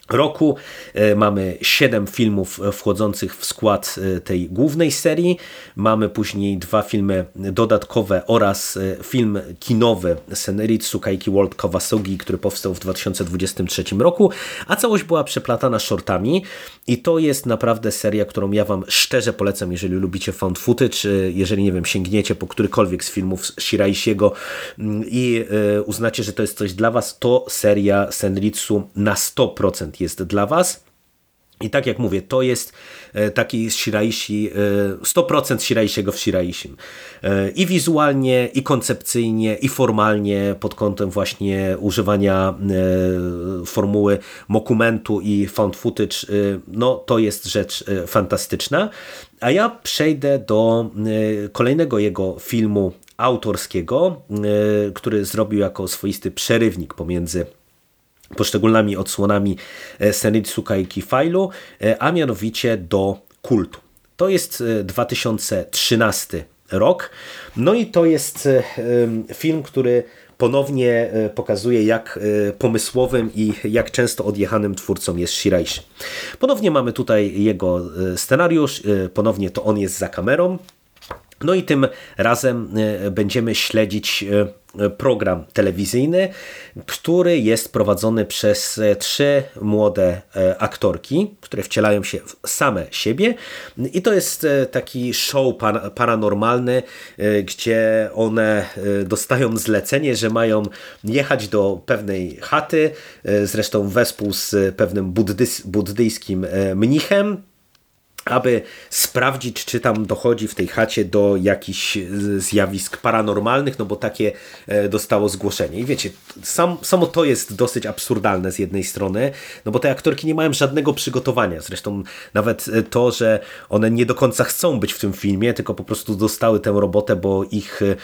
roku. E, mamy 7 filmów wchodzących w skład e, tej głównej serii. Mamy później dwa filmy dodatkowe oraz e, film kinowy Seneritsu Kaiki World Kawasugi, który powstał w 2023 roku, a całość była przeplatana shortami i to jest naprawdę seria, którą ja Wam szczerze polecam, jeżeli lubicie found footage, jeżeli, nie wiem, sięgniecie po którykolwiek z filmów Shiraishiego mm, i uznacie, że to jest coś dla Was, to seria Senritsu na 100% jest dla Was. I tak jak mówię, to jest e, taki Shiraishi, 100% Shiraishiego w Shiraishim. E, I wizualnie, i koncepcyjnie, i formalnie pod kątem właśnie używania e, formuły mokumentu i found footage, no to jest rzecz fantastyczna. A ja przejdę do kolejnego jego filmu autorskiego, który zrobił jako swoisty przerywnik pomiędzy poszczególnymi odsłonami e, Senitsu Kaiki Failu, e, a mianowicie do kultu. To jest 2013 e, rok. No i to jest film, który ponownie pokazuje, jak pomysłowym i jak często odjechanym twórcą jest Shiraishi. Ponownie mamy tutaj jego scenariusz, ponownie to on jest za kamerą. No i tym razem będziemy śledzić program telewizyjny, który jest prowadzony przez e, trzy młode e, aktorki, które wcielają się w same siebie. I to jest e, taki show paranormalny, gdzie one dostają zlecenie, że mają jechać do pewnej chaty, zresztą wespół z pewnym buddyjskim mnichem, aby sprawdzić, czy tam dochodzi w tej chacie do jakichś zjawisk paranormalnych, no bo takie e, dostało zgłoszenie. I wiecie, sam, samo to jest dosyć absurdalne z jednej strony, no bo te aktorki nie mają żadnego przygotowania. Zresztą nawet e, to, że one nie do końca chcą być w tym filmie, tylko po prostu dostały tę robotę, bo ich e,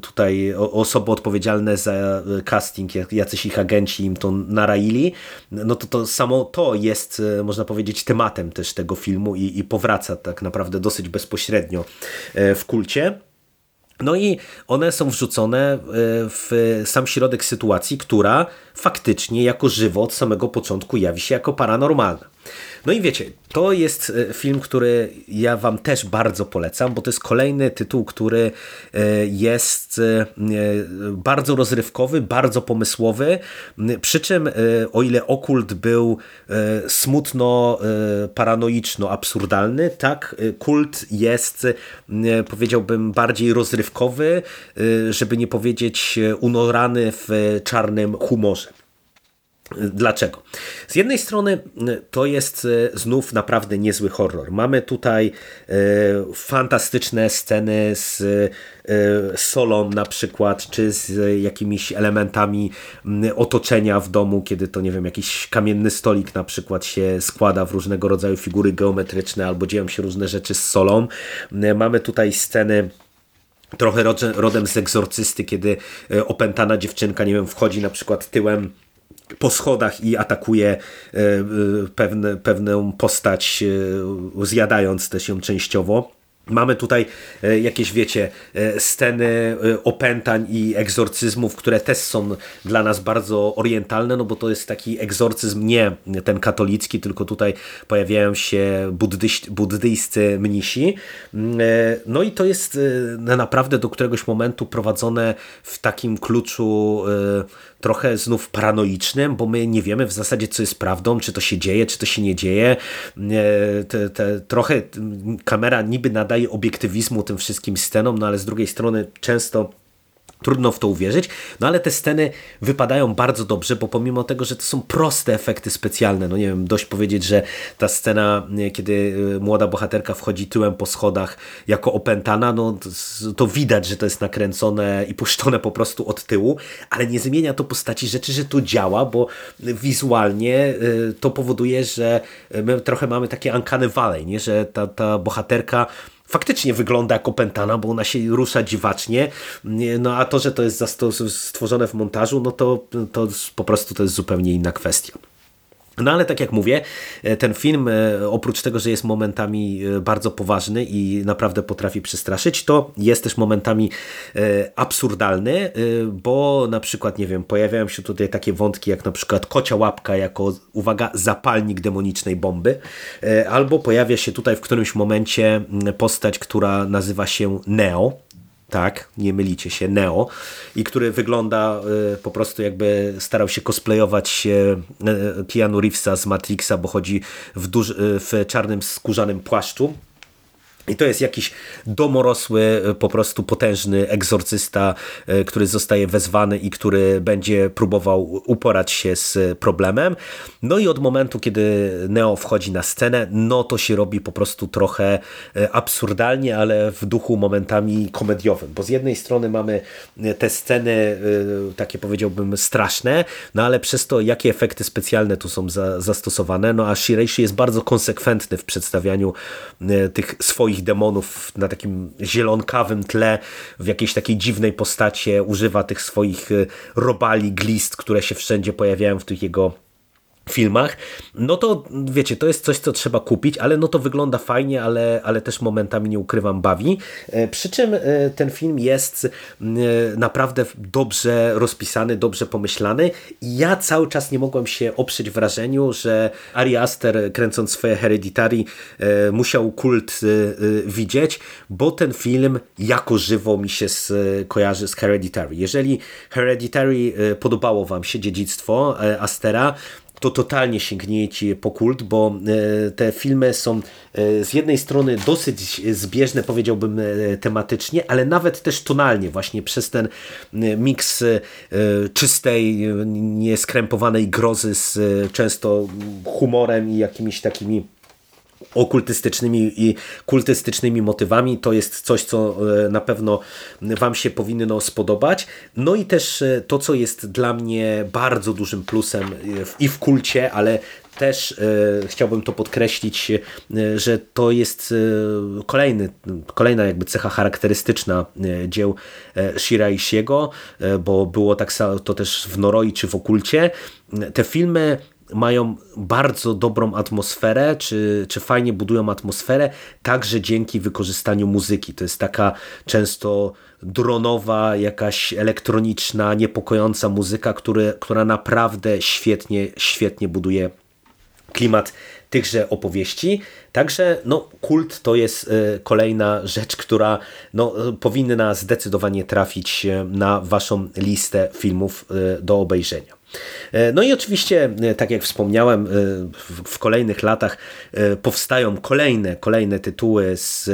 tutaj osoby odpowiedzialne za casting, jacyś ich agenci im to naraili, no to to samo to jest, można powiedzieć, tematem też tego filmu i, i powraca tak naprawdę dosyć bezpośrednio e, w kulcie. No i one są wrzucone e, w sam środek sytuacji, która faktycznie jako żywo od samego początku jawi się jako paranormalna. No i wiecie, to jest e, film, który ja Wam też bardzo polecam, bo to jest kolejny tytuł, który e, jest e, bardzo rozrywkowy, bardzo pomysłowy. Przy czym, o ile okult był smutno paranoiczno absurdalny, tak kult jest, powiedziałbym, bardziej rozrywkowy, żeby nie powiedzieć unorany w czarnym humorze. Dlaczego? Z jednej strony y, to jest y, znów naprawdę niezły horror. Mamy tutaj y, fantastyczne sceny z solą na przykład, czy z jakimiś elementami mm, otoczenia w domu, kiedy to nie wiem, jakiś kamienny stolik na przykład się składa w różnego rodzaju figury geometryczne albo dzieją się różne rzeczy z solą. Mamy tutaj sceny trochę rodem z egzorcysty, kiedy opętana dziewczynka, nie wiem, wchodzi na przykład tyłem po schodach i atakuje pewne, pewną postać, zjadając też ją częściowo. Mamy tutaj e, jakieś, wiecie, e, sceny e, opętań i egzorcyzmów, które też są dla nas bardzo orientalne, no bo to jest taki egzorcyzm nie ten katolicki, tylko tutaj pojawiają się buddyści, buddyjscy mnisi. Mm, no i to jest naprawdę do któregoś momentu prowadzone w takim kluczu trochę znów paranoicznym, bo my nie wiemy w zasadzie, co jest prawdą, czy to się dzieje, czy to się nie dzieje. Te, te, trochę kamera niby nadaje obiektywizmu tym wszystkim scenom, no ale z drugiej strony często Trudno w to uwierzyć, no ale te sceny wypadają bardzo dobrze, bo pomimo tego, że to są proste efekty specjalne, no nie wiem, dość powiedzieć, że ta scena, kiedy e, młoda bohaterka wchodzi tyłem po schodach jako opętana, no to, widać, że to jest nakręcone i puszczone po prostu od tyłu, ale nie zmienia to postaci rzeczy, że to działa, bo wizualnie e, to powoduje, że my trochę mamy takie uncanny valley, nie? że ta, ta bohaterka faktycznie wygląda jak opętana, bo ona się rusza dziwacznie, no a to, że to jest stworzone w montażu, no to, to po prostu to jest zupełnie inna kwestia. No ale tak jak mówię, e, ten film e, oprócz tego, że jest momentami e, bardzo poważny i naprawdę potrafi przestraszyć, to jest też momentami absurdalny, bo na przykład, nie wiem, pojawiają się tutaj takie wątki jak na przykład kocia łapka jako, uwaga, zapalnik demonicznej bomby, albo pojawia się tutaj w którymś momencie postać, która nazywa się Neo, tak, nie mylicie się, Neo i który wygląda y, po prostu jakby starał się cosplayować y, Keanu Reevesa z Matrixa, bo chodzi w, w czarnym skórzanym płaszczu i to jest jakiś domorosły, e, po prostu potężny egzorcysta, e, który zostaje wezwany i który będzie próbował uporać się z problemem. No i od momentu, kiedy Neo wchodzi na scenę, no to się robi po prostu trochę e, absurdalnie, ale w duchu momentami komediowym. Bo z jednej strony mamy te sceny takie powiedziałbym straszne, no ale przez to, jakie efekty specjalne tu są za, zastosowane, no a Shiraishi jest bardzo konsekwentny w przedstawianiu tych swoich swoich demonów na takim zielonkawym tle, w jakiejś takiej dziwnej postaci, używa tych swoich y, robali, glist, które się wszędzie pojawiają w tych jego filmach, no to wiecie, to jest coś, co trzeba kupić, ale no to wygląda fajnie, ale, ale też momentami nie ukrywam bawi. E, przy czym e, ten film jest e, naprawdę dobrze rozpisany, dobrze pomyślany i ja cały czas nie mogłem się oprzeć wrażeniu, że Ari Aster kręcąc swoje Hereditary musiał kult widzieć, bo ten film jako żywo mi się z, kojarzy z Hereditary. Jeżeli Hereditary podobało wam się dziedzictwo Astera, to totalnie sięgniecie po kult, bo e, te filmy są e, z jednej strony dosyć zbieżne, powiedziałbym e, tematycznie, ale nawet też tonalnie, właśnie przez ten miks czystej, nieskrępowanej grozy z często humorem i jakimiś takimi okultystycznymi i kultystycznymi motywami. To jest coś, co e, na pewno Wam się powinno spodobać. No i też e, to, co jest dla mnie bardzo dużym plusem e, i w kulcie, ale też chciałbym to podkreślić, że to jest kolejny, kolejna jakby cecha charakterystyczna dzieł Shiraishiego, bo było tak samo to też w Noroi czy w Okulcie. Te filmy mają bardzo dobrą atmosferę, czy, czy fajnie budują atmosferę, także dzięki wykorzystaniu muzyki. To jest taka często dronowa, jakaś elektroniczna, niepokojąca muzyka, który, która naprawdę świetnie, świetnie buduje klimat tychże opowieści. Także no, kult to jest e, kolejna rzecz, która no, powinna zdecydowanie trafić e, na Waszą listę filmów e, do obejrzenia. No i oczywiście, tak jak wspomniałem, w kolejnych latach powstają kolejne, kolejne tytuły z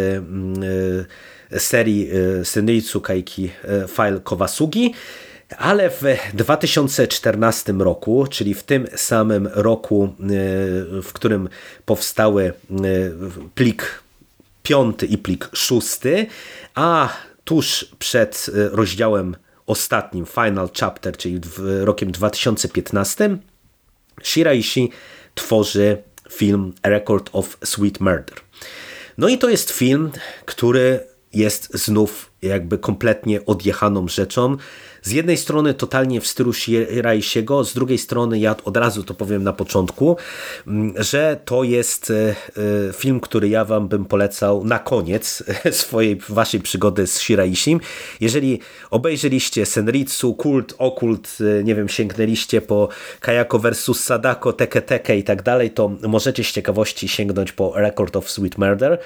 serii Senritsu Kaiki File Kowasugi. Ale w 2014 roku, czyli w tym samym roku, e, w którym powstały e, plik piąty i plik szósty, a tuż przed e, rozdziałem ostatnim, Final Chapter, czyli rokiem 2015, Shiraishi tworzy film A Record of Sweet Murder. No i to jest film, który jest znów jakby kompletnie odjechaną rzeczą. Z jednej strony totalnie w stylu Shiraishiego, z drugiej strony ja od razu to powiem na początku, mm, że to jest e, e, film, który ja wam bym polecał na koniec swojej, waszej przygody z Shiraishim. Jeżeli obejrzeliście Senritsu, Kult, Okult, e, nie wiem, sięgnęliście po Kayako vs Sadako, Teke Teke i tak dalej, to możecie z ciekawości sięgnąć po Record of Sweet Murder,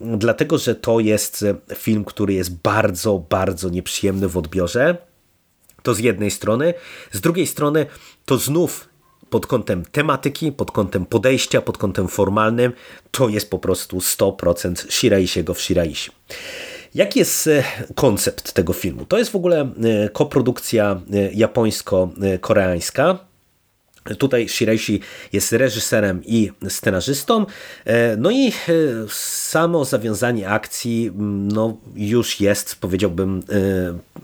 dlatego, że to jest film, który jest bardzo, bardzo nieprzyjemny w odbiorze. To z jednej strony. Z drugiej strony to znów pod kątem tematyki, pod kątem podejścia, pod kątem formalnym, to jest po prostu 100% Shiraishiego w Shiraishi. Jaki jest e, koncept tego filmu? To jest w ogóle e, koprodukcja e, japońsko-koreańska. Tutaj Shiraishi jest reżyserem i scenarzystą. No i samo zawiązanie akcji no, już jest, powiedziałbym,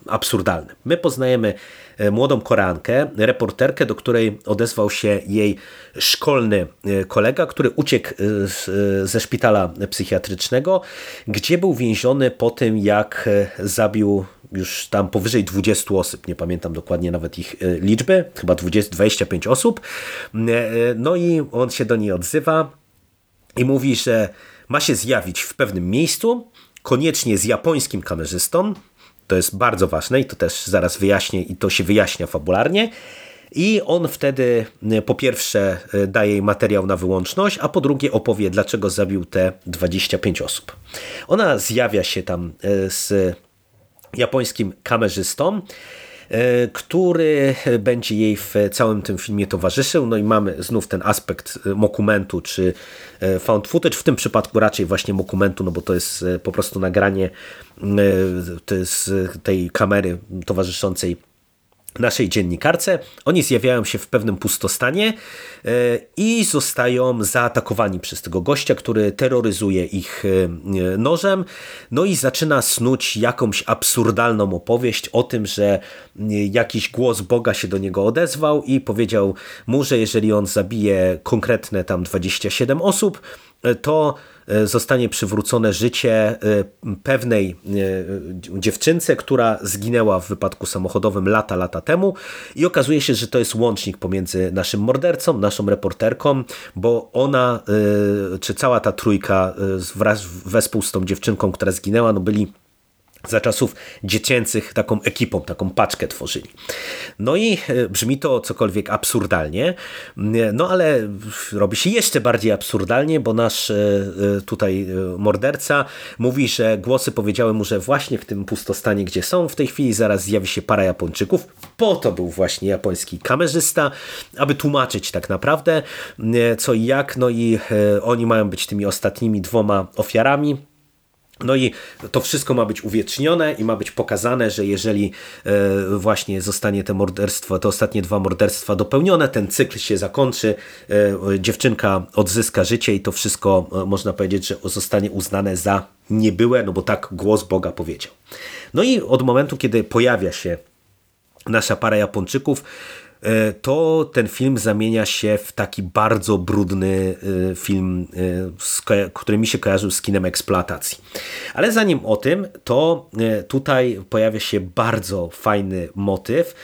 absurdalne. My poznajemy E, młodą Koreankę, reporterkę, do której odezwał się jej szkolny e, kolega, który uciekł e, ze szpitala psychiatrycznego, gdzie był więziony po tym, jak zabił już tam powyżej 20 osób, nie pamiętam dokładnie nawet ich liczby, chyba 20, 25 osób. No i on się do niej odzywa i mówi, że ma się zjawić w pewnym miejscu, koniecznie z japońskim kamerzystą, to jest bardzo ważne i to też zaraz wyjaśnię i to się wyjaśnia fabularnie. I on wtedy y, po pierwsze y, daje jej materiał na wyłączność, a po drugie opowie, dlaczego zabił te 25 osób. Ona zjawia się tam y, z japońskim kamerzystą, który będzie jej w całym tym filmie towarzyszył. No i mamy znów ten aspekt mokumentu czy found footage, w tym przypadku raczej właśnie mokumentu, no bo to jest po prostu nagranie z tej kamery towarzyszącej naszej dziennikarce. Oni zjawiają się w pewnym pustostanie e, i zostają zaatakowani przez tego gościa, który terroryzuje ich e, nożem. No i zaczyna snuć jakąś absurdalną opowieść o tym, że jakiś głos Boga się do niego odezwał i powiedział mu, że jeżeli on zabije konkretne tam 27 osób, e, to E, zostanie przywrócone życie e, pewnej e, dziewczynce, która zginęła w wypadku samochodowym lata, lata temu i okazuje się, że to jest łącznik pomiędzy naszym mordercą, naszą reporterką, bo ona, czy cała ta trójka wraz wespół z tą dziewczynką, która zginęła, no byli za czasów dziecięcych taką ekipą, taką paczkę tworzyli. No i e, brzmi to cokolwiek absurdalnie, no ale robi się jeszcze bardziej absurdalnie, bo nasz e, e, tutaj morderca mówi, że głosy powiedziały mu, że właśnie w tym pustostanie, gdzie są w tej chwili, zaraz zjawi się para Japończyków. Po to był właśnie japoński kamerzysta, aby tłumaczyć tak naprawdę co i jak, no i oni mają być tymi ostatnimi dwoma ofiarami, no i to wszystko ma być uwiecznione i ma być pokazane, że jeżeli e, właśnie zostanie to morderstwo, te ostatnie dwa morderstwa dopełnione, ten cykl się zakończy, e, dziewczynka odzyska życie i to wszystko e, można powiedzieć, że zostanie uznane za niebyłe, no bo tak głos Boga powiedział. No i od momentu, kiedy pojawia się nasza para Japończyków, to ten film zamienia się w taki bardzo brudny e, film, e, który mi się kojarzył z kinem eksploatacji. Ale zanim o tym, to tutaj pojawia się bardzo fajny motyw,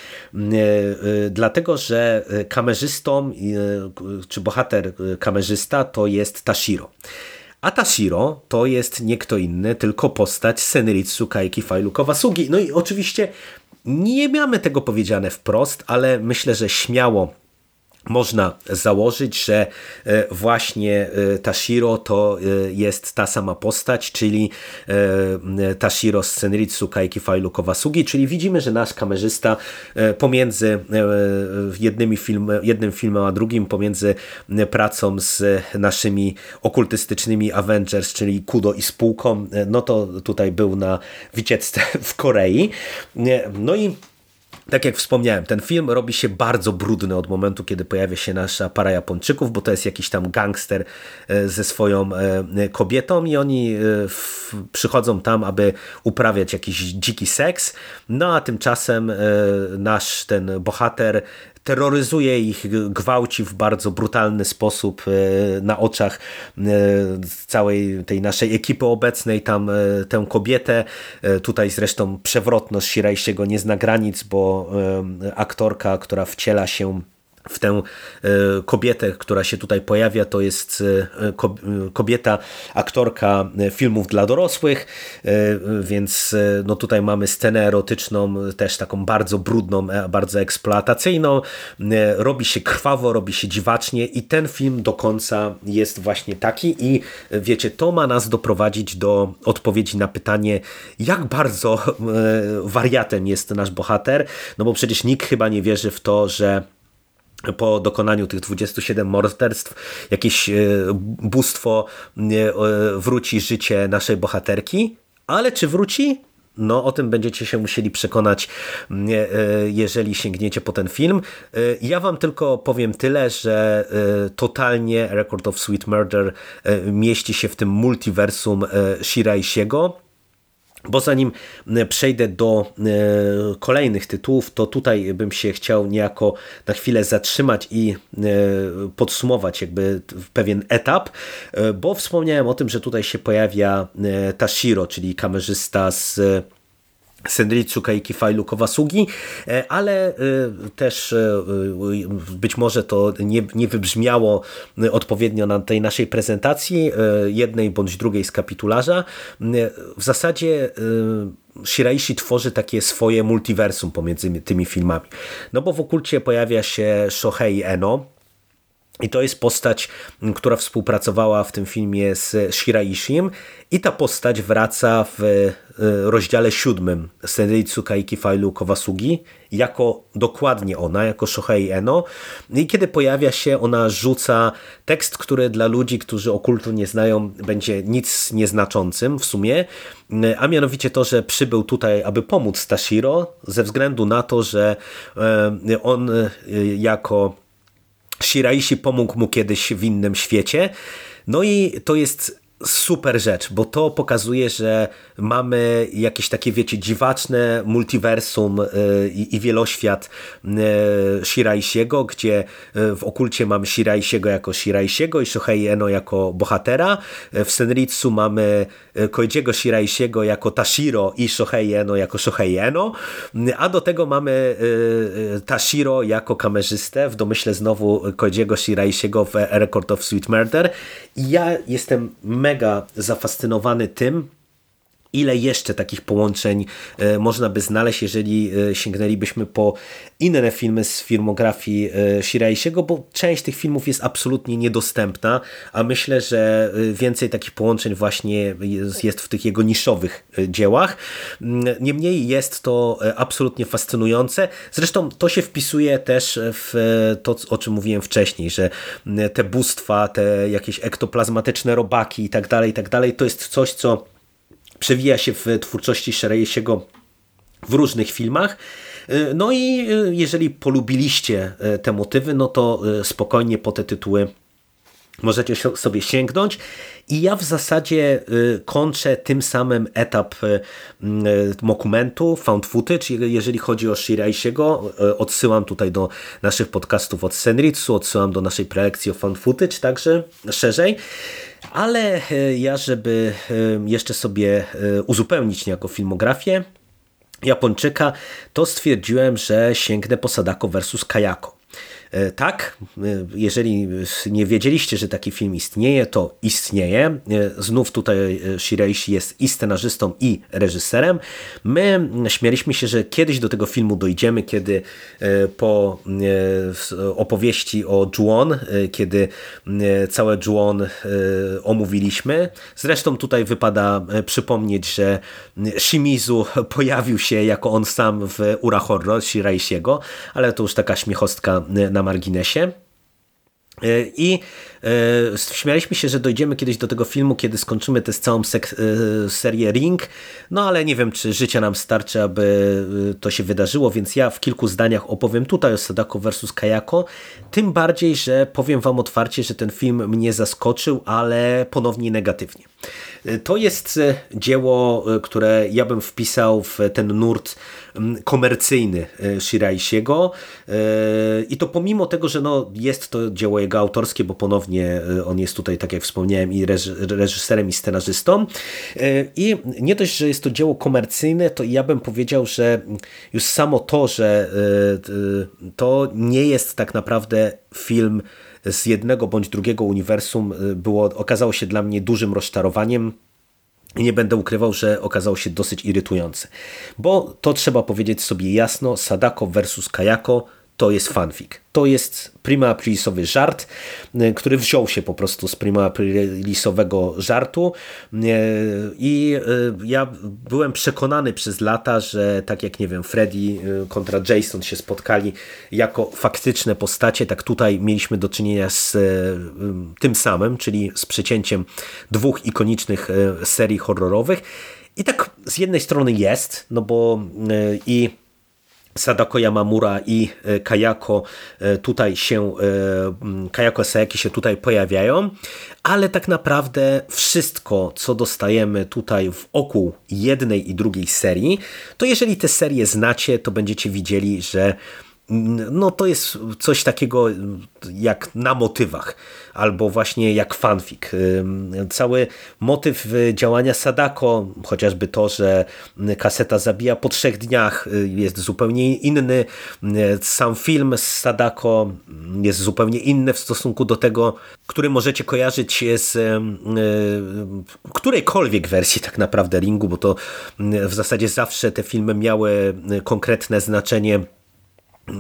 dlatego że kamerzystą, czy bohater kamerzysta to jest Tashiro. A Tashiro to jest nie kto inny, tylko postać Senritsu Kaiki Failu Kawasugi. No i oczywiście nie mamy tego powiedziane wprost, ale myślę, że śmiało można założyć, że e, właśnie e, Tashiro to e, jest ta sama postać, czyli Tashiro z Senritsu Kaiki Failu Kawasugi, czyli widzimy, że nasz kamerzysta pomiędzy jednymi film, jednym filmem a drugim, pomiędzy pracą z naszymi okultystycznymi Avengers, czyli Kudo i spółką, no to tutaj był na wycieczce w Korei. No i tak jak wspomniałem, ten film robi się bardzo brudny od momentu, kiedy pojawia się nasza para Japończyków, bo to jest jakiś tam gangster e, ze swoją e, kobietą i oni e, przychodzą tam, aby uprawiać jakiś dziki seks. No a tymczasem nasz ten bohater terroryzuje ich, gwałci w bardzo brutalny sposób na oczach całej tej naszej ekipy obecnej, tam tę kobietę. Tutaj zresztą przewrotność Shirai시ego nie zna granic, bo aktorka, która wciela się w tę e, kobietę, która się tutaj pojawia, to jest e, kobieta, aktorka filmów dla dorosłych, e, więc no tutaj mamy scenę erotyczną, też taką bardzo brudną, bardzo eksploatacyjną. Robi się krwawo, robi się dziwacznie i ten film do końca jest właśnie taki i wiecie, to ma nas doprowadzić do odpowiedzi na pytanie, jak bardzo wariatem jest nasz bohater, no bo przecież nikt chyba nie wierzy w to, że po dokonaniu tych 27 morderstw jakieś e, bóstwo e, wróci życie naszej bohaterki, ale czy wróci? No, o tym będziecie się musieli przekonać, e, jeżeli sięgniecie po ten film. Ja wam tylko powiem tyle, że totalnie Record of Sweet Murder mieści się w tym multiversum Shiraishiego bo zanim e, przejdę do e, kolejnych tytułów, to tutaj bym się chciał niejako na chwilę zatrzymać i e, podsumować jakby pewien etap, bo wspomniałem o tym, że tutaj się pojawia Tashiro, czyli kamerzysta z Senritsu Kaiki Failu Kowasugi, e, ale e, też e, być może to nie, nie wybrzmiało odpowiednio na tej naszej prezentacji, jednej bądź drugiej z kapitularza. W zasadzie Shiraishi tworzy takie swoje multiversum pomiędzy tymi filmami. No bo w okulcie pojawia się Shohei Eno, i to jest postać, która współpracowała w tym filmie z Shiraishim. I ta postać wraca w e, rozdziale siódmym Senritsu Kaiki Failu Kowasugi jako dokładnie ona, jako Shohei Eno. I kiedy pojawia się, ona rzuca tekst, który dla ludzi, którzy okultu nie znają, będzie nic nieznaczącym w sumie, a mianowicie to, że przybył tutaj, aby pomóc Tashiro ze względu na to, że e, on e, jako Shiraishi pomógł mu kiedyś w innym świecie. No i to jest super rzecz, bo to pokazuje, że mamy jakieś takie, wiecie, dziwaczne multiversum y, i, wieloświat y, Shiraishiego, gdzie y, w okulcie mamy Shiraishiego jako Shiraishiego i Shohei Eno jako bohatera. W Senritsu mamy Koichiego Shiraishiego jako Tashiro i Shohei Eno jako Shohei Eno, a do tego mamy Tashiro jako kamerzystę, w domyśle znowu Koichiego Shiraishiego w Record of Sweet Murder. I ja jestem mega zafascynowany tym, ile jeszcze takich połączeń e, można by znaleźć, jeżeli e, sięgnęlibyśmy po inne filmy z filmografii e, Shiraisiego, bo część tych filmów jest absolutnie niedostępna, a myślę, że więcej takich połączeń właśnie jest w tych jego niszowych dziełach. Mm, niemniej jest to absolutnie fascynujące. Zresztą to się wpisuje też w to, o czym mówiłem wcześniej, że mm, te bóstwa, te jakieś ektoplazmatyczne robaki i tak dalej, i tak dalej, to jest coś, co przewija się w twórczości Szerejesiego w różnych filmach. Y, no i y, jeżeli polubiliście y, te motywy, no to spokojnie po te tytuły możecie sobie sięgnąć. I ja w zasadzie kończę tym samym etap dokumentu Found Footage, jeżeli chodzi o Shiraisiego. Odsyłam tutaj do naszych podcastów od Senritsu, odsyłam do naszej prelekcji o Found Footage, także szerzej. Ale e, ja, żeby e, jeszcze sobie e, uzupełnić niejako filmografię Japończyka, to stwierdziłem, że sięgnę po Sadako versus Kayako. E, tak, e, jeżeli nie wiedzieliście, że taki film istnieje, to istnieje. E, znów tutaj Shiraishi jest i scenarzystą, i reżyserem. My śmialiśmy się, że kiedyś do tego filmu dojdziemy, kiedy po opowieści o Juon, kiedy całe Juon omówiliśmy. Zresztą tutaj wypada przypomnieć, że Shimizu pojawił się jako on sam w Ura Horror Shiraishiego, ale to już taka śmiechostka na marginesie. E, I e, śmialiśmy się, że dojdziemy kiedyś do tego filmu, kiedy skończymy tę całą e, serię Ring, no ale nie wiem, czy życia nam starczy, aby to się wydarzyło, więc ja w kilku zdaniach opowiem tutaj o Sadako vs. Kayako, tym bardziej, że powiem wam otwarcie, że ten film mnie zaskoczył, ale ponownie negatywnie. To jest dzieło, które ja bym wpisał w ten nurt komercyjny Shiraishiego i to pomimo tego, że no jest to dzieło jego autorskie, bo ponownie on jest tutaj, tak jak wspomniałem, i reżyserem i scenarzystą. I nie dość, że jest to dzieło komercyjne, to ja bym powiedział, że już samo to, że to nie jest tak naprawdę film z jednego bądź drugiego uniwersum y, było, okazało się dla mnie dużym rozczarowaniem. I nie będę ukrywał, że okazało się dosyć irytujące. Bo to trzeba powiedzieć sobie jasno, Sadako versus Kayako to jest fanfic. To jest prima aprilisowy żart, y, który wziął się po prostu z prima aprilisowego żartu y, i y, ja byłem przekonany przez lata, że tak jak nie wiem, Freddy kontra Jason się spotkali jako faktyczne postacie, tak tutaj mieliśmy do czynienia z tym samym, czyli z przecięciem dwóch ikonicznych serii horrorowych. I tak z jednej strony jest, no bo i Sadako Yamamura i e, Kayako e, tutaj się, e, Kayako Sayaki się tutaj pojawiają, ale tak naprawdę wszystko, co dostajemy tutaj w oku jednej i drugiej serii, to jeżeli te serie znacie, to będziecie widzieli, że no to jest coś takiego jak na motywach, albo właśnie jak fanfic. Cały motyw działania Sadako, chociażby to, że kaseta zabija po trzech dniach, y, jest zupełnie inny. Sam film z Sadako jest zupełnie inny w stosunku do tego, który możecie kojarzyć z y, którejkolwiek wersji tak naprawdę Ringu, bo to w zasadzie zawsze te filmy miały konkretne znaczenie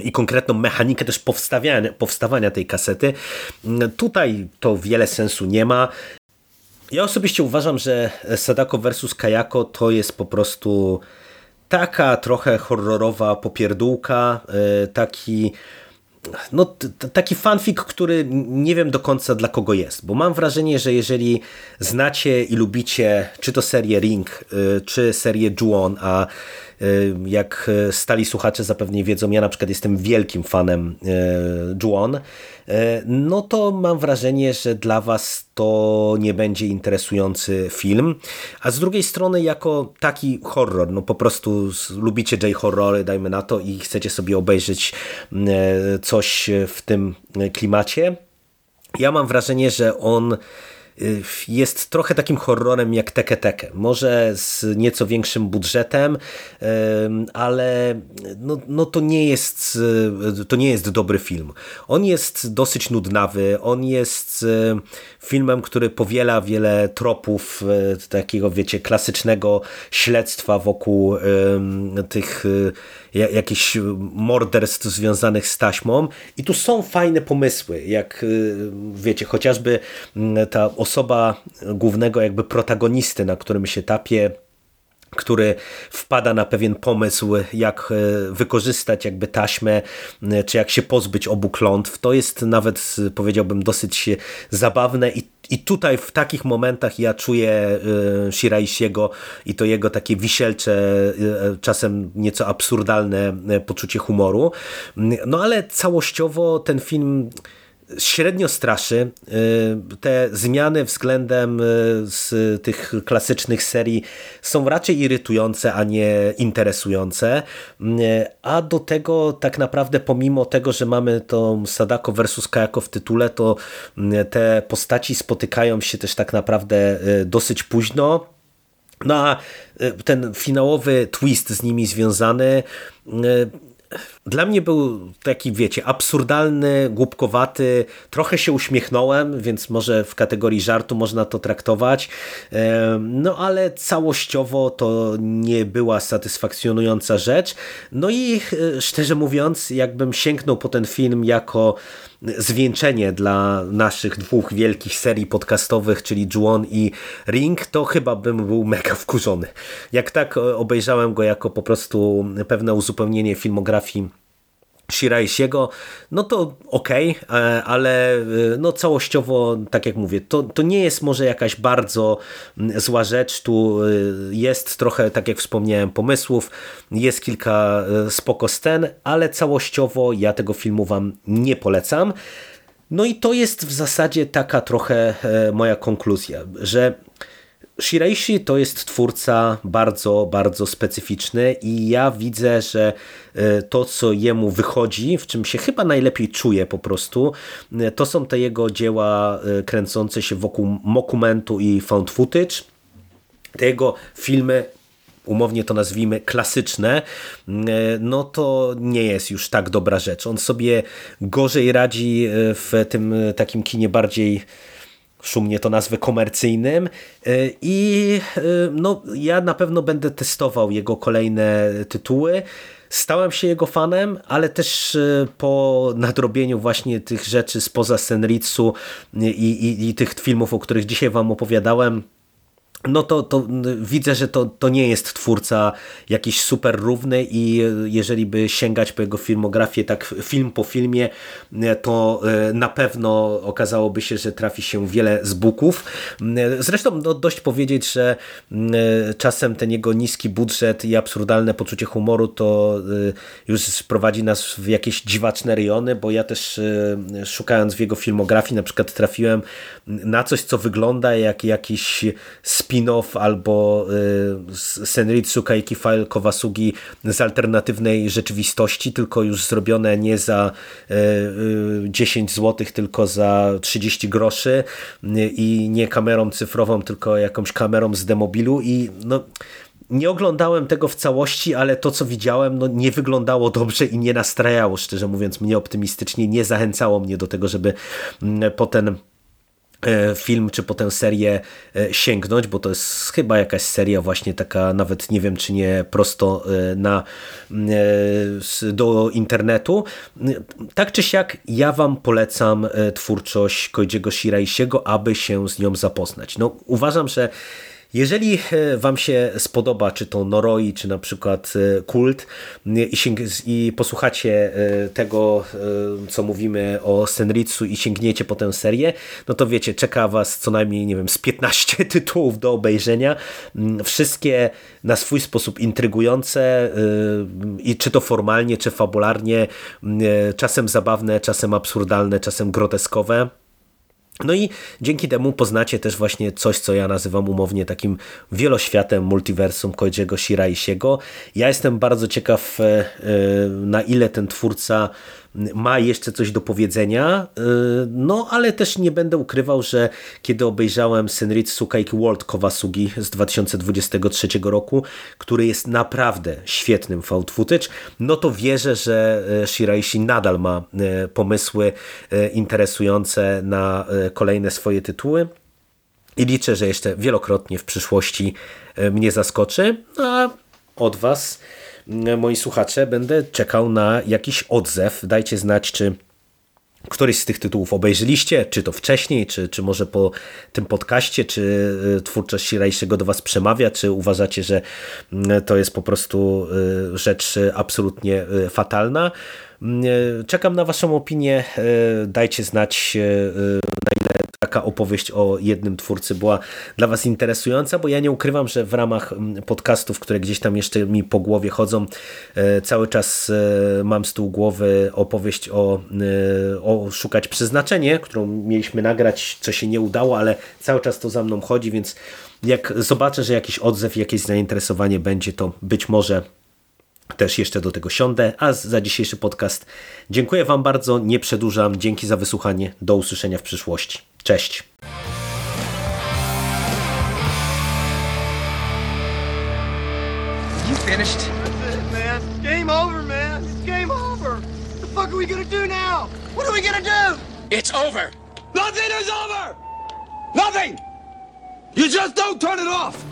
i konkretną mechanikę też powstawania, powstawania tej kasety. Tutaj to wiele sensu nie ma. Ja osobiście uważam, że Sadako vs Kayako to jest po prostu taka trochę horrorowa popierdółka, e, taki no, taki fanfic, który nie wiem do końca dla kogo jest, bo mam wrażenie, że jeżeli znacie i lubicie czy to serię Ring, e, czy serię Juon, a Y, jak stali słuchacze zapewne wiedzą, ja na przykład jestem wielkim fanem y, Juon, y, no to mam wrażenie, że dla Was to nie będzie interesujący film. A z drugiej strony, jako taki horror, no po prostu lubicie J-horrory, dajmy na to, i chcecie sobie obejrzeć coś w tym klimacie, ja mam wrażenie, że on jest trochę takim horrorem jak Teke Teke. Może z nieco większym budżetem, ale no, no to, nie jest, y, to nie jest dobry film. On jest dosyć nudnawy, on jest y, filmem, który powiela wiele tropów takiego, wiecie, klasycznego śledztwa wokół tych jakichś morderstw związanych z taśmą i tu są fajne pomysły, jak wiecie, chociażby mm, ta osoba głównego jakby protagonisty, na którym się tapie, który wpada na pewien pomysł, jak e, wykorzystać jakby taśmę, e, czy jak się pozbyć obu klątw. To jest nawet, powiedziałbym, dosyć zabawne i i tutaj w takich momentach ja czuję e, Shiraishiego i to jego takie wisielcze, czasem nieco absurdalne poczucie humoru. No ale całościowo ten film średnio straszy. Y, te zmiany względem y, z tych klasycznych serii są raczej irytujące, a nie interesujące. Y, a do tego tak naprawdę pomimo tego, że mamy tą Sadako versus Kayako w tytule, to te postaci spotykają się też tak naprawdę dosyć późno. No a ten finałowy twist z nimi związany dla mnie był taki, wiecie, absurdalny, głupkowaty, trochę się uśmiechnąłem, więc może w kategorii żartu można to traktować, no ale całościowo to nie była satysfakcjonująca rzecz. No i e, szczerze mówiąc, jakbym sięgnął po ten film jako zwieńczenie dla naszych dwóch wielkich serii podcastowych, czyli Juon i Ring, to chyba bym był mega wkurzony. Jak tak e, obejrzałem go jako po prostu pewne uzupełnienie filmografii Shiraishiego, no to okej, okay, e, ale e, no całościowo, tak jak mówię, to, to nie jest może jakaś bardzo zła rzecz, tu e, jest trochę, tak jak wspomniałem, pomysłów, jest kilka spoko scen, ale całościowo ja tego filmu wam nie polecam. No i to jest w zasadzie taka trochę moja konkluzja, że Shiraishi to jest twórca bardzo, bardzo specyficzny i ja widzę, że e, to, co jemu wychodzi, w czym się chyba najlepiej czuje po prostu, e, to są te jego dzieła e, kręcące się wokół mokumentu i found footage. Te jego filmy umownie to nazwijmy klasyczne, no to nie jest już tak dobra rzecz. On sobie gorzej radzi w tym takim kinie bardziej szumnie to nazwę komercyjnym e, i e, no, ja na pewno będę testował jego kolejne tytuły. Stałem się jego fanem, ale też e, po nadrobieniu właśnie tych rzeczy spoza Senritsu i, i, i tych filmów, o których dzisiaj wam opowiadałem, no to, to widzę, że to, to nie jest twórca jakiś super równy i jeżeli by sięgać po jego filmografię tak film po filmie, to e, na pewno okazałoby się, że trafi się wiele zbuków. Zresztą no, dość powiedzieć, że e, czasem ten jego niski budżet i absurdalne poczucie humoru to e, już prowadzi nas w jakieś dziwaczne rejony, bo ja też szukając w jego filmografii na przykład trafiłem na coś, co wygląda jak jakiś spin-off albo y, Senritsu Kaiki File Kowasugi z alternatywnej rzeczywistości, tylko już zrobione nie za 10 y, y, zł, tylko za 30 groszy i nie kamerą cyfrową, tylko jakąś kamerą z demobilu. I no nie oglądałem tego w całości, ale to co widziałem no, nie wyglądało dobrze i nie nastrajało, szczerze mówiąc, mnie optymistycznie, nie zachęcało mnie do tego, żeby mm, potem E, film, czy po tę serię e, sięgnąć, bo to jest chyba jakaś seria właśnie taka, nawet nie wiem, czy nie prosto e, na, do internetu. Tak czy siak, ja wam polecam twórczość Koidziego Shiraisiego, aby się z nią zapoznać. No, uważam, że jeżeli e, Wam się spodoba, czy to Noroi, czy na przykład e, Kult i, posłuchacie e, tego, co mówimy o Senritsu i sięgniecie po tę serię, no to wiecie, czeka Was co najmniej, nie wiem, z 15 tytułów do obejrzenia. Mm, wszystkie na swój sposób intrygujące i czy to formalnie, czy fabularnie, mm, czasem zabawne, czasem absurdalne, czasem groteskowe. No i dzięki temu poznacie też właśnie coś, co ja nazywam umownie takim wieloświatem multiversum Koichiego Shiraisiego. Ja jestem bardzo ciekaw, e, e, na ile ten twórca ma jeszcze coś do powiedzenia, y, no ale też nie będę ukrywał, że kiedy obejrzałem Senritsu Kaiki World Kowasugi z 2023 roku, który jest naprawdę świetnym found footage, no to wierzę, że y, Shiraishi nadal ma y, pomysły interesujące na kolejne swoje tytuły. I liczę, że jeszcze wielokrotnie w przyszłości mnie zaskoczy. A od Was moi słuchacze, będę czekał na jakiś odzew. Dajcie znać, czy któryś z tych tytułów obejrzeliście, czy to wcześniej, czy, czy może po tym podcaście, czy y, twórczość Shirajszego do Was przemawia, czy uważacie, że mm, to jest po prostu y, rzecz absolutnie y, fatalna. Mm, czekam na Waszą opinię. Dajcie znać, taka opowieść o jednym twórcy była dla Was interesująca, bo ja nie ukrywam, że w ramach mm, podcastów, które gdzieś tam jeszcze mi po głowie chodzą, e, cały czas e, mam z tyłu głowy opowieść o, e, o Szukać Przeznaczenie, którą mieliśmy nagrać, co się nie udało, ale cały czas to za mną chodzi, więc jak zobaczę, że jakiś odzew, jakieś zainteresowanie będzie, to być może też jeszcze do tego siądę, a za dzisiejszy podcast dziękuję Wam bardzo, nie przedłużam, dzięki za wysłuchanie, do usłyszenia w przyszłości. Cześć! You finished? That's it, man. Game over, man. It's game over. What the fuck are we gonna do now? What are we gonna do? It's over. Nothing is over! Nothing! You just don't turn it off!